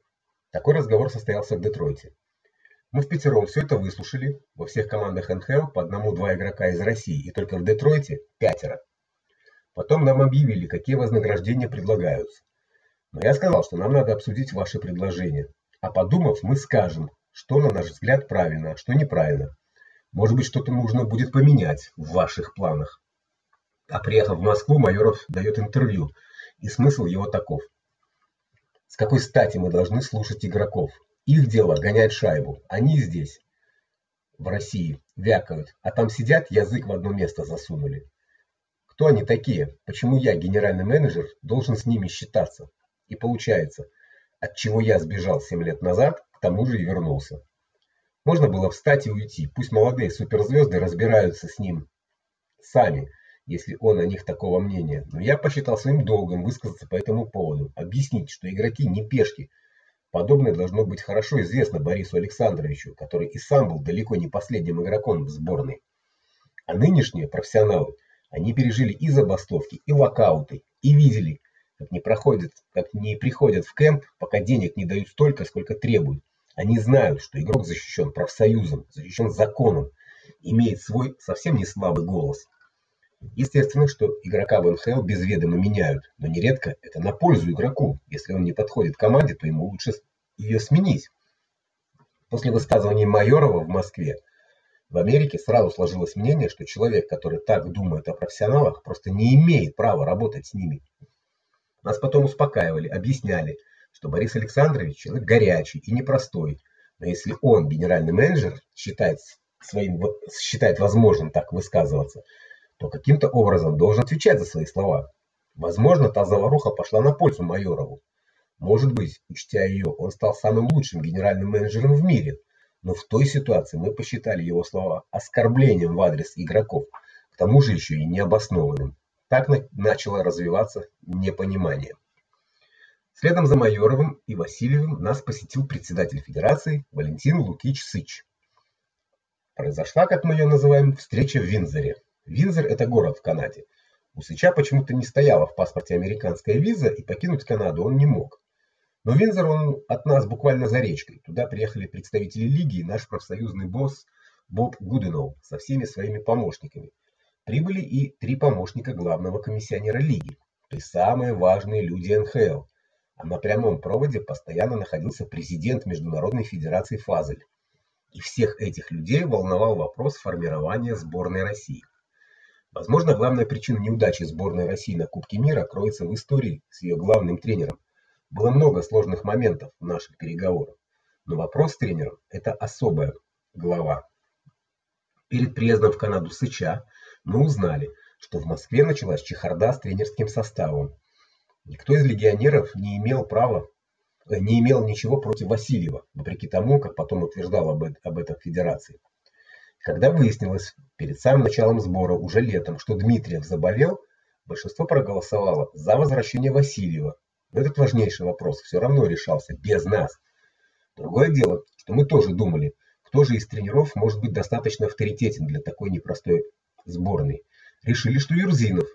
Такой разговор состоялся в Детройте. Мы в пятером все это выслушали. Во всех командах НХЛ по одному-два игрока из России, и только в Детройте пятеро. Потом нам объявили, какие вознаграждения предлагаются. Но я сказал, что нам надо обсудить ваши предложения. А подумав, мы скажем, что на наш взгляд правильно, а что неправильно. Может быть, что-то нужно будет поменять в ваших планах. А приехав в Москву, Майоров дает интервью, и смысл его таков: С какой стати мы должны слушать игроков? Их дело гонять шайбу. Они здесь, в России, вякают, а там сидят, язык в одно место засунули. Кто они такие? Почему я, генеральный менеджер, должен с ними считаться? И получается, от чего я сбежал семь лет назад, к тому же и вернулся. Можно было встать и уйти. Пусть молодые суперзвезды разбираются с ним сами, если он о них такого мнения. Но я посчитал своим долгом высказаться по этому поводу, объяснить, что игроки не пешки, Подобное должно быть хорошо известно Борису Александровичу, который и сам был далеко не последним игроком в сборной. А нынешние профессионалы, они пережили и забастовки, и локауты, и видели, как не проходят, как не приходят в кемп, пока денег не дают столько, сколько требуют. Они знают, что игрок защищен профсоюзом, защищен законом, имеет свой совсем не слабый голос. Естественно, что игрока в НХЛ без ведома меняют, но нередко это на пользу игроку. Если он не подходит команде, то ему лучше ее сменить. После высказывания Майорова в Москве в Америке сразу сложилось мнение, что человек, который так думает о профессионалах, просто не имеет права работать с ними. Нас потом успокаивали, объясняли, что Борис Александрович человек горячий и непростой. Но если он, генеральный менеджер, считает своим считает возможным так высказываться, то каким-то образом должен отвечать за свои слова. Возможно, та заваруха пошла на пользу Майорову. Может быть, учтя ее, он стал самым лучшим генеральным менеджером в мире. Но в той ситуации мы посчитали его слова оскорблением в адрес игроков, к тому же еще и необоснованным. Так начало развиваться непонимание. Следом за Майоровым и Васильевым нас посетил председатель федерации Валентин Лукич Сыч. Произошла, как мы ее называем, встреча в Винзоре. Винзор это город в Канаде. У Сыча почему-то не стояла в паспорте американская виза, и покинуть Канаду он не мог. Но Винзор он от нас буквально за речкой. Туда приехали представители лиги и наш профсоюзный босс Боб Гуденов со всеми своими помощниками. Прибыли и три помощника главного комиссионера лиги, то есть самые важные люди НХЛ. А на прямом проводе постоянно находился президент Международной федерации Фазель. И всех этих людей волновал вопрос формирования сборной России. Возможно, главная причина неудачи сборной России на Кубке мира кроется в истории с ее главным тренером. Было много сложных моментов в наших переговорах, но вопрос с тренером это особая глава. Перед приездом в Канаду Сыча мы узнали, что в Москве началась чехарда с тренерским составом. Никто из легионеров не имел права э, не имел ничего против Васильева, вопреки тому, как потом утверждала об, об этом федерации. Когда выяснилось перед самым началом сбора уже летом, что Дмитриев заболел, большинство проголосовало за возвращение Васильева. Но этот важнейший вопрос все равно решался без нас. Другое дело, что мы тоже думали, кто же из тренеров может быть достаточно авторитетен для такой непростой сборной. Решили, что Юрзинов.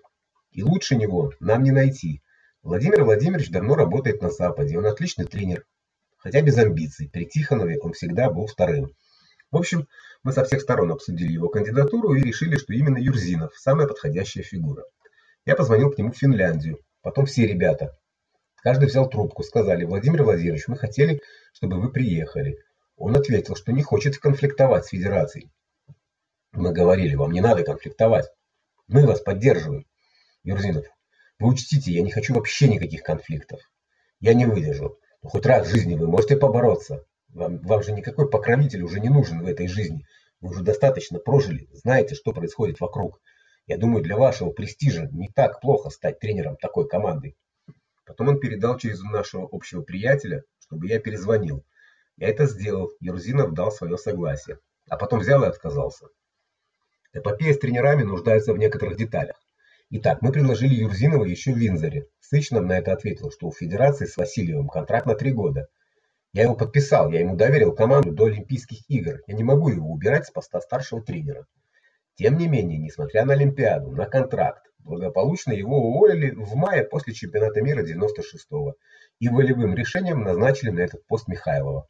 И лучше него нам не найти. Владимир Владимирович давно работает на Западе, он отличный тренер, хотя без амбиций. При Тихонове он всегда был вторым. В общем, мы со всех сторон обсудили его кандидатуру и решили, что именно Юрзинов самая подходящая фигура. Я позвонил к нему в Финляндию. Потом все ребята. Каждый взял трубку, сказали: "Владимир Владимирович, мы хотели, чтобы вы приехали". Он ответил, что не хочет конфликтовать с федерацией. Мы говорили: "Вам не надо конфликтовать. Мы вас поддерживаем". Юрзинов: "Вы учтите, я не хочу вообще никаких конфликтов. Я не выдержу. Но хоть раз в жизни вы можете побороться. Вам вам же никакой покровитель уже не нужен в этой жизни. Вы уже достаточно прожили, знаете, что происходит вокруг. Я думаю, для вашего престижа не так плохо стать тренером такой команды". Потом он передал через нашего общего приятеля, чтобы я перезвонил. Я это сделал. Юрзинов дал свое согласие, а потом взял и отказался. Эпопея с тренерами нуждается в некоторых деталях. Итак, мы предложили Юрзинова еще в Винзоре. Сыч нам на это ответил, что у Федерации с Васильевым контракт на три года. Я его подписал, я ему доверил команду до Олимпийских игр. Я не могу его убирать с поста старшего тренера. Тем не менее, несмотря на Олимпиаду, на контракт, благополучно его уволили в мае после чемпионата мира 96-го и волевым решением назначили на этот пост Михайлова.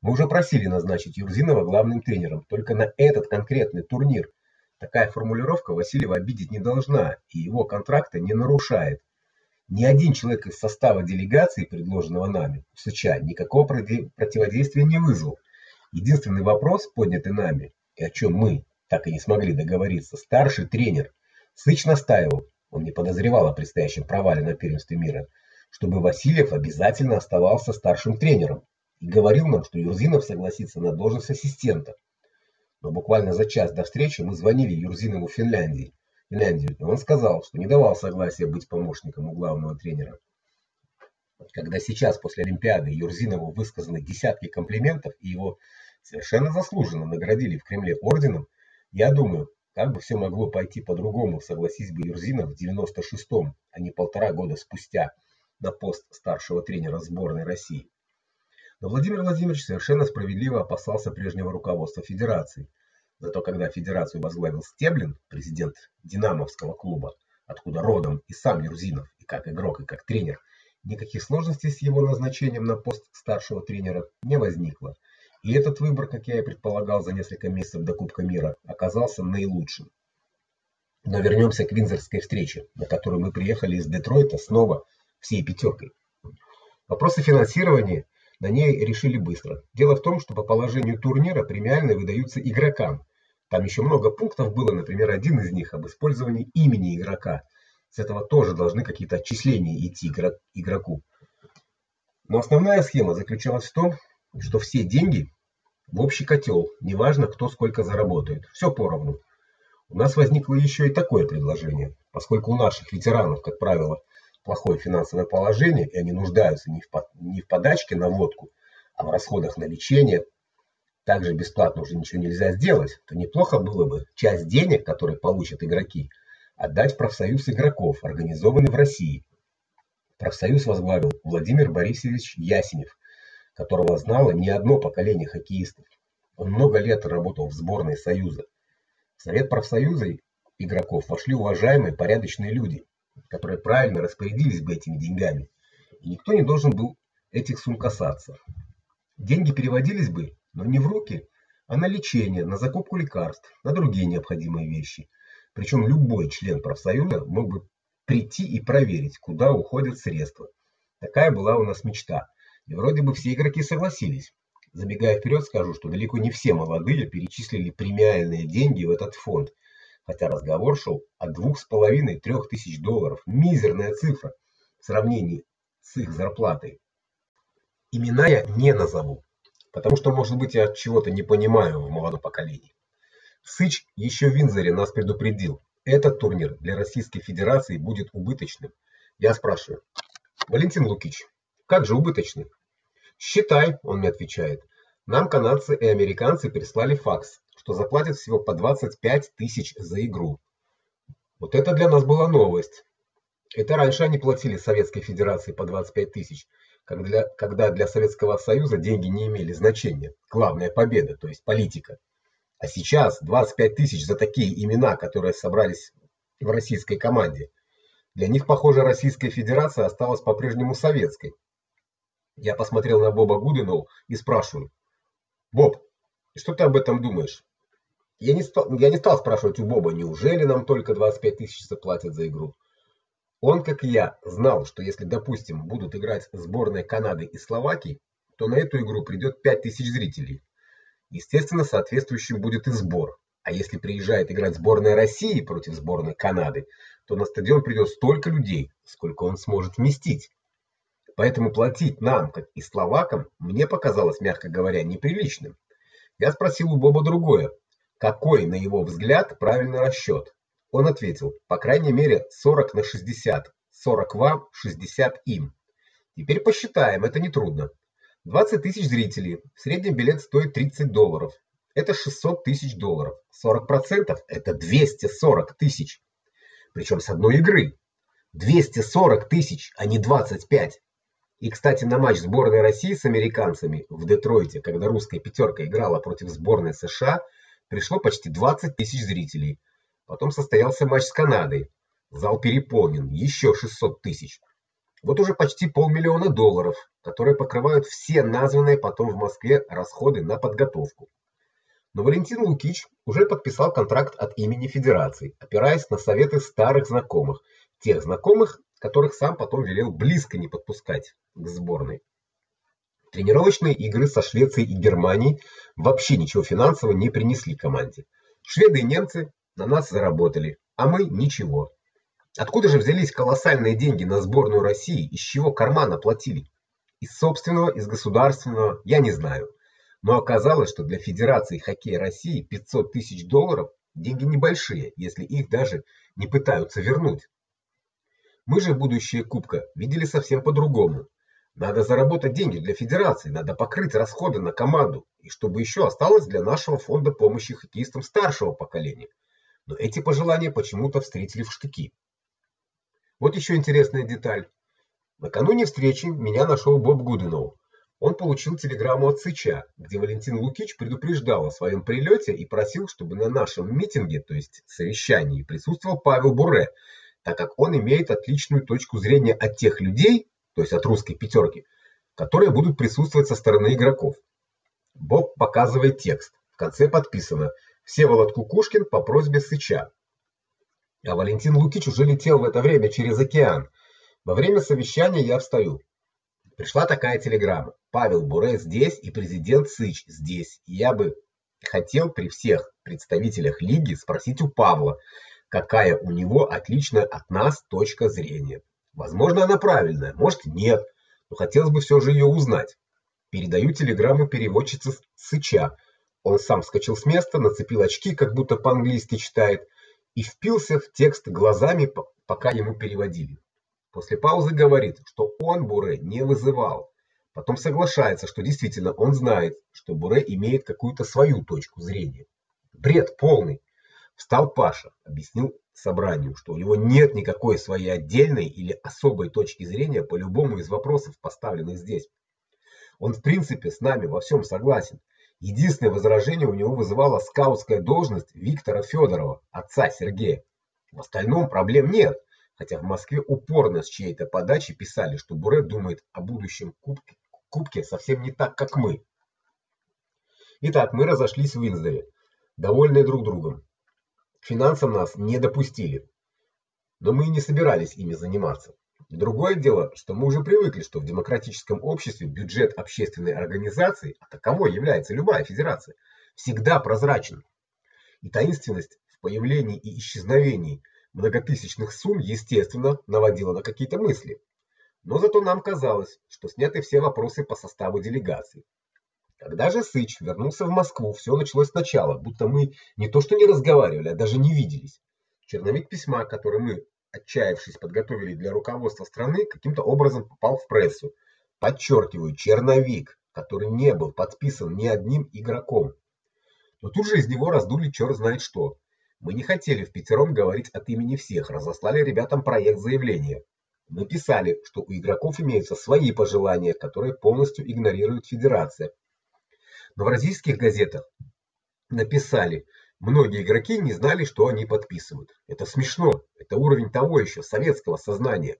Мы уже просили назначить Юрзинова главным тренером, только на этот конкретный турнир. Такая формулировка Васильева обидеть не должна, и его контракта не нарушает. Ни один человек из состава делегации, предложенного нами, в Сочи, никакого противодействия не вызвал. Единственный вопрос, поднятый нами, и о чем мы так и не смогли договориться, старший тренер Сыч настаивал, он не подозревал о предстоящем провале на первенстве мира, чтобы Васильев обязательно оставался старшим тренером и говорил нам, что Юрзинов согласится на должность ассистента. Но буквально за час до встречи мы звонили Юрзинову в Финляндии. Финляндию, он сказал, что не давал согласия быть помощником у главного тренера. Когда сейчас после Олимпиады Юрзинову высказаны десятки комплиментов и его совершенно заслуженно наградили в Кремле орденом, я думаю, как бы все могло пойти по-другому, согласись бы Юрзинов в 96-м, а не полтора года спустя на пост старшего тренера сборной России. Но Владимир Владимирович совершенно справедливо опасался прежнего руководства федерации. Зато когда федерацию возглавил Стеблин, президент Динамовского клуба, откуда родом и сам Юрзинов, и как игрок, и как тренер, никаких сложностей с его назначением на пост старшего тренера не возникло. И этот выбор, как я и предполагал за несколько месяцев до Кубка мира, оказался наилучшим. Но вернемся к Винзорской встрече, на которую мы приехали из Детройта снова всей пятеркой. Вопросы финансирования на ней решили быстро. Дело в том, что по положению турнира премиальные выдаются игрокам. Там еще много пунктов было, например, один из них об использовании имени игрока. С этого тоже должны какие-то отчисления идти игроку. Но основная схема заключалась в том, что все деньги в общий котел, неважно, кто сколько заработает. все поровну. У нас возникло еще и такое предложение, поскольку у наших ветеранов, как правило, плохое финансовое положение, и они нуждаются не в не в подачке на водку, а в расходах на лечение, также бесплатно уже ничего нельзя сделать, то неплохо было бы часть денег, которые получат игроки, отдать в профсоюз игроков, организованный в России. Профсоюз возглавил Владимир Борисович Ясенев, которого знало не одно поколение хоккеистов. Он много лет работал в сборной Союза. В Совет профсоюза игроков вошли уважаемые, порядочные люди, которые правильно распорядились бы этими деньгами, и никто не должен был этих сумм касаться. Деньги переводились бы, но не в руки, а на лечение, на закупку лекарств, на другие необходимые вещи. Причем любой член профсоюза мог бы прийти и проверить, куда уходят средства. Такая была у нас мечта. И вроде бы все игроки согласились. Забегая вперед, скажу, что далеко не все молодые перечислили премиальные деньги в этот фонд хотя разговор шел о двух с половиной-трех тысяч долларов. Мизерная цифра в сравнении с их зарплатой. Имена я не назову, потому что, может быть, я чего-то не понимаю в молодом поколении. Сыч еще в Винзоре нас предупредил. Этот турнир для Российской Федерации будет убыточным. Я спрашиваю: "Валентин Лукич, как же убыточный?" "Считай", он мне отвечает. "Нам канадцы и американцы прислали факс что заплатят всего по 25 тысяч за игру. Вот это для нас была новость. Это раньше они платили Советской Федерации по 25 тысяч, когда, когда для Советского Союза деньги не имели значения. Главная победа, то есть политика. А сейчас 25 тысяч за такие имена, которые собрались в российской команде. Для них, похоже, Российская Федерация осталась по-прежнему советской. Я посмотрел на Боба Гуденол и спрашиваю: "Боб, что ты об этом думаешь?" Я не стал я не стал спрашивать у Боба, неужели нам только 25 тысяч заплатят за игру. Он, как и я, знал, что если, допустим, будут играть сборные Канады и Словакии, то на эту игру придет 5000 зрителей. Естественно, соответствующим будет и сбор. А если приезжает играть сборная России против сборной Канады, то на стадион придет столько людей, сколько он сможет вместить. Поэтому платить нам, как и словакам, мне показалось, мягко говоря, неприличным. Я спросил у Боба другое: какой, на его взгляд, правильный расчет? Он ответил: по крайней мере, 40 на 60. 40 вам, 60 им. Теперь посчитаем, это не трудно. 20 тысяч зрителей. Средний билет стоит 30 долларов. Это 600 тысяч долларов. 40% это 240 тысяч. Причем с одной игры. 240 тысяч, а не 25. И, кстати, на матч сборной России с американцами в Детройте, когда русская пятерка играла против сборной США, пришло почти 20 тысяч зрителей. Потом состоялся матч с Канадой. Зал переполнен, еще 600 тысяч. Вот уже почти полмиллиона долларов, которые покрывают все названные потом в Москве расходы на подготовку. Но Валентин Лукич уже подписал контракт от имени федерации, опираясь на советы старых знакомых, тех знакомых, которых сам потом велел близко не подпускать к сборной. Тренировочные игры со Швецией и Германией вообще ничего финансового не принесли команде. Шведы и немцы на нас заработали, а мы ничего. Откуда же взялись колоссальные деньги на сборную России, из чего кармана платили? Из собственного, из государственного, я не знаю. Но оказалось, что для Федерации хоккея России 500 тысяч долларов деньги небольшие, если их даже не пытаются вернуть. Мы же будущее кубка видели совсем по-другому. Надо заработать деньги для федерации, надо покрыть расходы на команду, и чтобы еще осталось для нашего фонда помощи хоккеистам старшего поколения. Но эти пожелания почему-то встретили в штыки. Вот еще интересная деталь. Накануне встречи меня нашел Боб Гуденов. Он получил телеграмму от Сыча, где Валентин Лукич предупреждал о своем прилете и просил, чтобы на нашем митинге, то есть совещании, присутствовал Павел Буре, так как он имеет отличную точку зрения от тех людей, то есть от русской пятерки, которые будут присутствовать со стороны игроков. Боб показывает текст. В конце подписано: Всеволод Кукушкин по просьбе Сыча. А Валентин Лукич уже летел в это время через океан. Во время совещания я встаю. Пришла такая телеграмма. Павел Буре здесь и президент Сыч здесь. Я бы хотел при всех представителях лиги спросить у Павла, какая у него отличная от нас точка зрения. Возможно, она правильная, может, нет, но хотелось бы все же ее узнать. Передаю телеграмму переводчице Сыча. Он сам вскочил с места, нацепил очки, как будто по-английски читает, и впился в текст глазами, пока ему переводили. После паузы говорит, что он Буре не вызывал. Потом соглашается, что действительно он знает, что Буре имеет какую-то свою точку зрения. Бред полный. Встал Паша, объяснил собранию, что у него нет никакой своей отдельной или особой точки зрения по любому из вопросов, поставленных здесь. Он в принципе с нами во всем согласен, Единственное возражение у него вызывала скаутская должность Виктора Федорова, отца Сергея. В остальном проблем нет, хотя в Москве упорно с чьей-то подачи писали, что Буре думает о будущем кубке, кубке совсем не так, как мы. Итак, мы разошлись в Винзоре, довольные друг другом. К финансам нас не допустили. Но мы и не собирались ими заниматься. Другое дело, что мы уже привыкли, что в демократическом обществе бюджет общественной организации, а таковой является любая федерация, всегда прозрачен. И таинственность в появлении и исчезновении многотысячных сумм, естественно, наводила на какие-то мысли. Но зато нам казалось, что сняты все вопросы по составу делегации. Когда же Сыч вернулся в Москву, все началось сначала, будто мы не то что не разговаривали, а даже не виделись. Черновик письма, который мы отчаявшись, подготовили для руководства страны, каким-то образом попал в прессу. Подчеркиваю, черновик, который не был подписан ни одним игроком. Но тут же из него раздули черт знает что. Мы не хотели в пятером говорить от имени всех, разослали ребятам проект заявления. Мы писали, что у игроков имеются свои пожелания, которые полностью игнорирует федерация. Но в российских газетах написали, Многие игроки не знали, что они подписывают. Это смешно. Это уровень того еще советского сознания.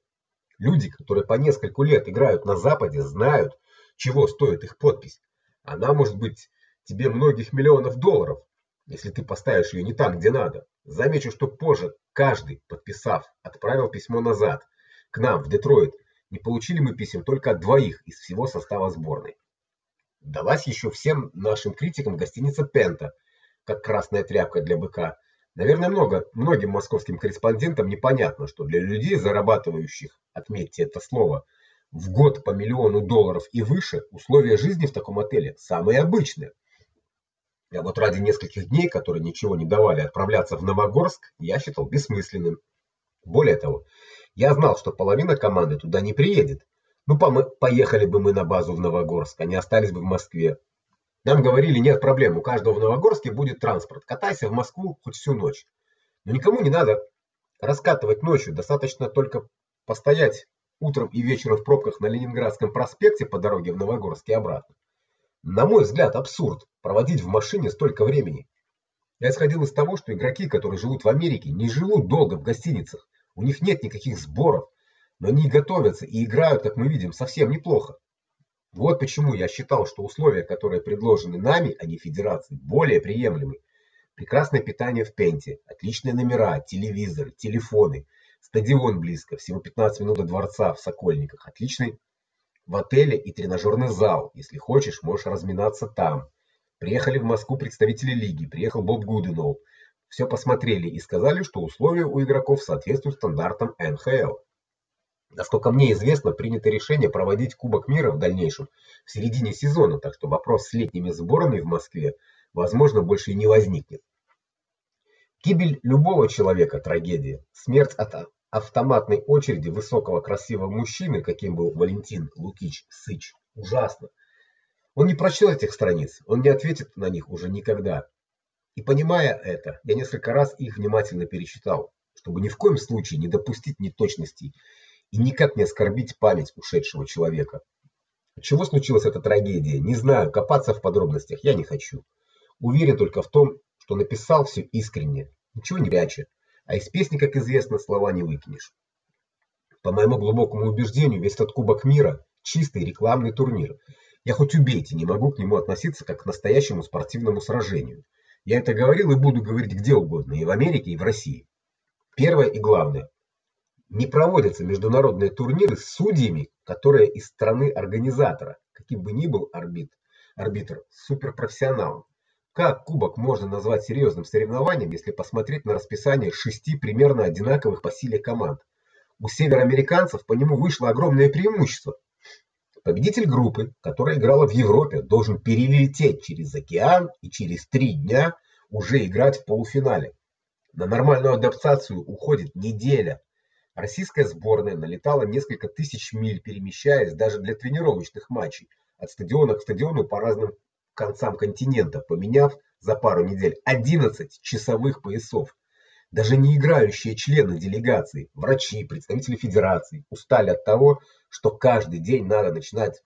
Люди, которые по нескольку лет играют на западе, знают, чего стоит их подпись. Она может быть тебе многих миллионов долларов, если ты поставишь ее не там, где надо. Замечу, что позже каждый, подписав, отправил письмо назад к нам в Детройт. Не получили мы писем только от двоих из всего состава сборной. Далась еще всем нашим критикам гостиница Пента, как красная тряпка для быка. Наверное, много многим московским корреспондентам непонятно, что для людей, зарабатывающих, отметьте это слово, в год по миллиону долларов и выше, условия жизни в таком отеле самые обычные. А вот ради нескольких дней, которые ничего не давали, отправляться в Новогорск, я считал бессмысленным. Более того, я знал, что половина команды туда не приедет. Ну, поехали бы мы на базу в Новогорск, а не остались бы в Москве. Нам говорили: "Нет проблем, у каждого в Новогорске будет транспорт. Катайся в Москву хоть всю ночь". Но никому не надо раскатывать ночью, достаточно только постоять утром и вечером в пробках на Ленинградском проспекте по дороге в Новогорск и обратно. На мой взгляд, абсурд проводить в машине столько времени. Я исходил из того, что игроки, которые живут в Америке, не живут долго в гостиницах. У них нет никаких сборов, но они готовятся и играют, как мы видим, совсем неплохо. Вот почему я считал, что условия, которые предложены нами, а не федерацией, более приемлемы. Прекрасное питание в Пенте, отличные номера, телевизор, телефоны, стадион близко, всего 15 минут до дворца в Сокольниках, отличный в отеле и тренажерный зал. Если хочешь, можешь разминаться там. Приехали в Москву представители лиги, приехал Боб Гуденол. Все посмотрели и сказали, что условия у игроков соответствуют стандартам НХЛ. Насколько мне известно, принято решение проводить Кубок мира в дальнейшем в середине сезона, так что вопрос с летними сборами в Москве, возможно, больше и не возникнет. Гибель любого человека трагедия. Смерть от автоматной очереди высокого красивого мужчины, каким был Валентин Лукич Сыч, ужасно. Он не прочел этих страниц, он не ответит на них уже никогда. И понимая это, я несколько раз их внимательно перечитал, чтобы ни в коем случае не допустить неточностей и никак не оскорбить память ушедшего человека. Чего случилась эта трагедия, не знаю, копаться в подробностях я не хочу. Уверен только в том, что написал все искренне, ничего не пряча, а из песни, как известно, слова не выкинешь. По моему глубокому убеждению, весь этот Кубок мира чистый рекламный турнир. Я хоть убейте, не могу к нему относиться как к настоящему спортивному сражению. Я это говорил и буду говорить где угодно, и в Америке, и в России. Первое и главное не проводятся международные турниры с судьями, которые из страны организатора, каким бы ни был арбитр, арбитр суперпрофессионалом. Как кубок можно назвать серьезным соревнованием, если посмотреть на расписание шести примерно одинаковых по силе команд? У североамериканцев по нему вышло огромное преимущество. Победитель группы, которая играла в Европе, должен перелететь через океан и через три дня уже играть в полуфинале. На нормальную адаптацию уходит неделя. Российская сборная налетала несколько тысяч миль, перемещаясь даже для тренировочных матчей от стадиона к стадиону по разным концам континента, поменяв за пару недель 11 часовых поясов. Даже не играющие члены делегации, врачи, представители федерации устали от того, что каждый день надо начинать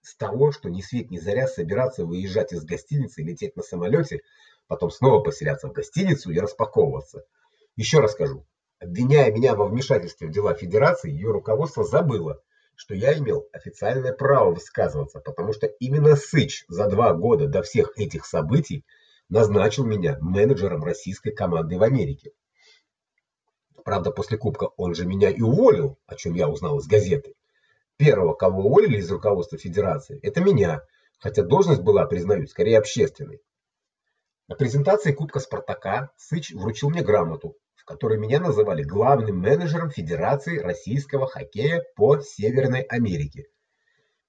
с того, что ни свет ни заря собираться выезжать из гостиницы лететь на самолете, потом снова поселяться в гостиницу и распаковываться. Еще раз скажу, Обвиняя меня во вмешательстве в дела федерации, ее руководство забыло, что я имел официальное право высказываться, потому что именно Сыч за два года до всех этих событий назначил меня менеджером российской команды в Америке. Правда, после кубка он же меня и уволил, о чем я узнал из газеты. Первого, кого уволили из руководства федерации, это меня, хотя должность была, признаю, скорее общественной. На презентации Кубка Спартака Сыч вручил мне грамоту, которой меня называли главным менеджером Федерации российского хоккея по Северной Америке.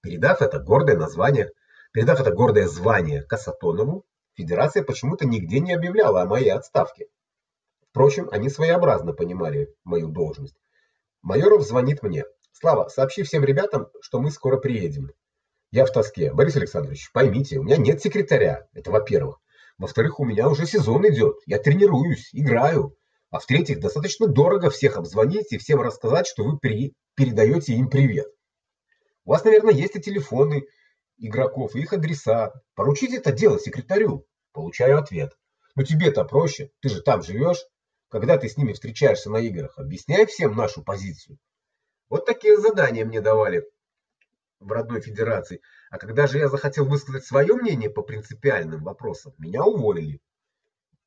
Передав это гордое название, передав это гордое звание Касатонову, Федерация почему-то нигде не объявляла о моей отставке. Впрочем, они своеобразно понимали мою должность. Майоров звонит мне. Слава, сообщи всем ребятам, что мы скоро приедем. Я в тоске. Борис Александрович, поймите, у меня нет секретаря. Это во-первых. Во-вторых, у меня уже сезон идет. Я тренируюсь, играю. А в-третьих, достаточно дорого всех обзвонить и всем рассказать, что вы при... передаете им привет. У вас, наверное, есть и телефоны игроков, и их адреса. Поручите это дело секретарю. Получаю ответ. Ну тебе-то проще, ты же там живешь. Когда ты с ними встречаешься на играх, объясняй всем нашу позицию. Вот такие задания мне давали в родной федерации. А когда же я захотел высказать свое мнение по принципиальным вопросам, меня уволили.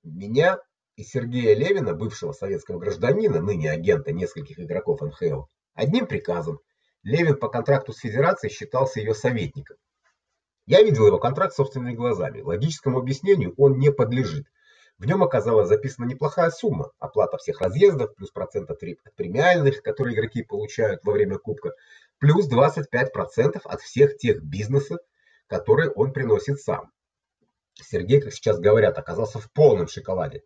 Меня и Сергея Левина, бывшего советского гражданина, ныне агента нескольких игроков НХЛ, одним приказом Левин по контракту с федерацией считался ее советником. Я видел его контракт собственными глазами. Логическому объяснению он не подлежит. В нем оказалась записана неплохая сумма: оплата всех разъездов плюс процент от премиальных, которые игроки получают во время кубка, плюс 25% от всех тех бизнесов, которые он приносит сам. Сергей, как сейчас говорят, оказался в полном шоколаде.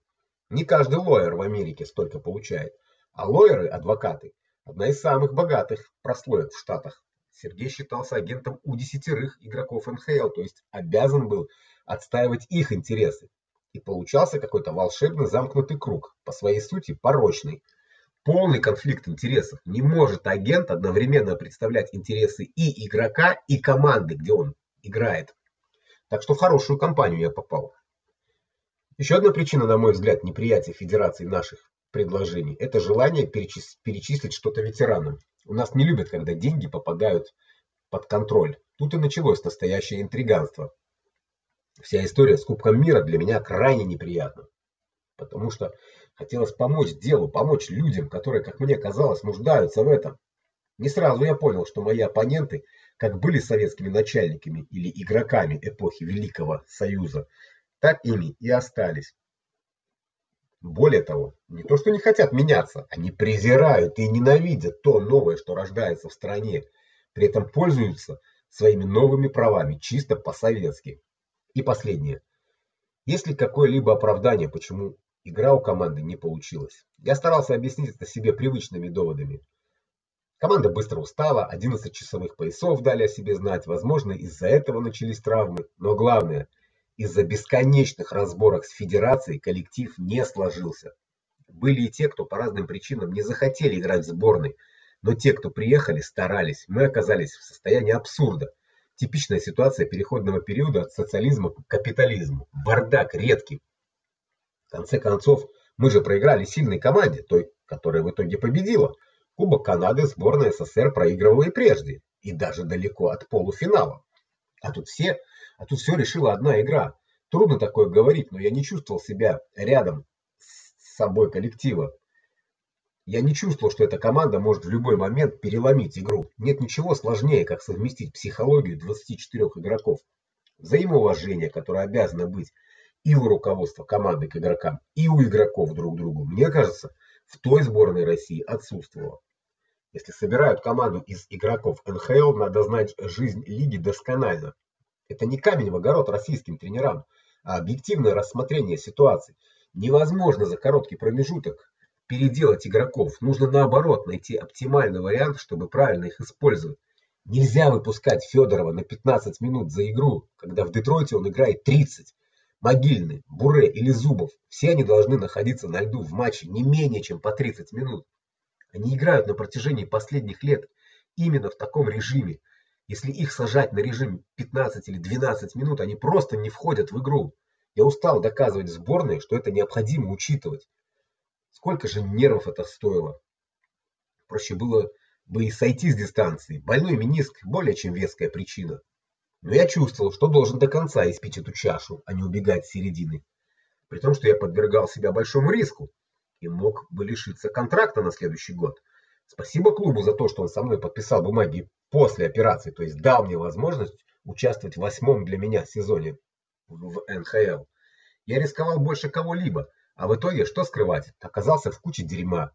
Не каждый лоер в Америке столько получает, а лоеры, адвокаты одна из самых богатых прослоек в Штатах. Сергей считался агентом у десятерых игроков НХЛ, то есть обязан был отстаивать их интересы. И получался какой-то волшебный замкнутый круг, по своей сути порочный. Полный конфликт интересов. Не может агент одновременно представлять интересы и игрока, и команды, где он играет. Так что в хорошую компанию я попал. Еще одна причина, на мой взгляд, неприятия федерации наших предложений это желание перечислить что-то ветеранам. У нас не любят, когда деньги попадают под контроль. Тут и началось настоящее интриганство. Вся история с Кубком мира для меня крайне неприятна, потому что хотелось помочь делу, помочь людям, которые, как мне казалось, нуждаются в этом. Не сразу я понял, что мои оппоненты, как были советскими начальниками или игроками эпохи Великого Союза, так ими и остались. Более того, не то что не хотят меняться, они презирают и ненавидят то новое, что рождается в стране, при этом пользуются своими новыми правами чисто по-советски. И последнее. Есть ли какое-либо оправдание, почему игра у команды не получилась? Я старался объяснить это себе привычными доводами. Команда быстро устала, 11 часовых поясов дали о себе знать, возможно, из-за этого начались травмы, но главное, из-за бесконечных разборок с федерацией коллектив не сложился. Были и те, кто по разным причинам не захотели играть в сборной, но те, кто приехали, старались. Мы оказались в состоянии абсурда. Типичная ситуация переходного периода от социализма к капитализму. Бардак редкий. В конце концов, мы же проиграли сильной команде, той, которая в итоге победила. Кубок Канады сборная СССР проигрывала и прежде, и даже далеко от полуфинала. А тут все, а тут все решила одна игра. Трудно такое говорить, но я не чувствовал себя рядом с собой коллектива. Я не чувствовал, что эта команда может в любой момент переломить игру. Нет ничего сложнее, как совместить психологию 24 игроков. Взаимоуважение, которое обязано быть и у руководства команды к игрокам, и у игроков друг к другу. Мне кажется, в той сборной России отсутствовало. Если собирают команду из игроков НХЛ, надо знать жизнь лиги досконально. Это не камень в огород российским тренерам, а объективное рассмотрение ситуации. Невозможно за короткий промежуток переделать игроков. Нужно наоборот найти оптимальный вариант, чтобы правильно их использовать. Нельзя выпускать Федорова на 15 минут за игру, когда в Детройте он играет 30. Могильный, Буре или Зубов все они должны находиться на льду в матче не менее чем по 30 минут. Они играют на протяжении последних лет именно в таком режиме. Если их сажать на режим 15 или 12 минут, они просто не входят в игру. Я устал доказывать сборной, что это необходимо учитывать. Сколько же нервов это стоило? Проще было бы и сойти с дистанции. Больной мениск более чем веская причина. Но я чувствовал, что должен до конца испить эту чашу, а не убегать с середины. При том, что я подвергал себя большому риску и мог бы лишиться контракта на следующий год. Спасибо клубу за то, что он со мной подписал бумаги после операции, то есть дал мне возможность участвовать в восьмом для меня сезоне в НХЛ. Я рисковал больше кого-либо, а в итоге, что скрывать, оказался в куче дерьма.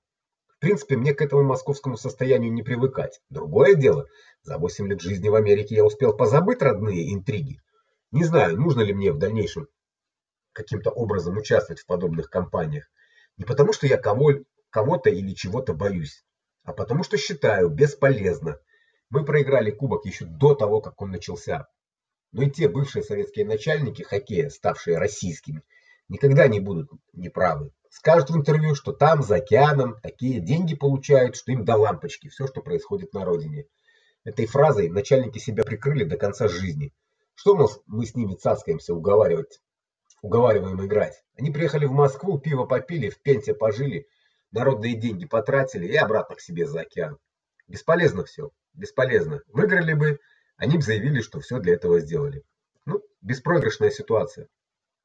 В принципе, мне к этому московскому состоянию не привыкать. Другое дело, за 8 лет жизни в Америке я успел позабыть родные интриги. Не знаю, нужно ли мне в дальнейшем каким-то образом участвовать в подобных кампаниях. Не потому, что я кого кого-то или чего-то боюсь, а потому что считаю бесполезно. Мы проиграли кубок еще до того, как он начался. Но и те бывшие советские начальники хоккея, ставшие российскими, никогда не будут неправы. Скажут в интервью, что там за океаном такие деньги получают, что им до лампочки все, что происходит на родине. Этой фразой начальники себя прикрыли до конца жизни. Что мол, мы с ними цаскаемся уговаривать, уговариваем играть. Они приехали в Москву, пиво попили, в Пенте пожили, народные деньги потратили и обратно к себе за океан. Бесполезно все, бесполезно. Выиграли бы, они бы заявили, что все для этого сделали. Ну, беспроигрышная ситуация.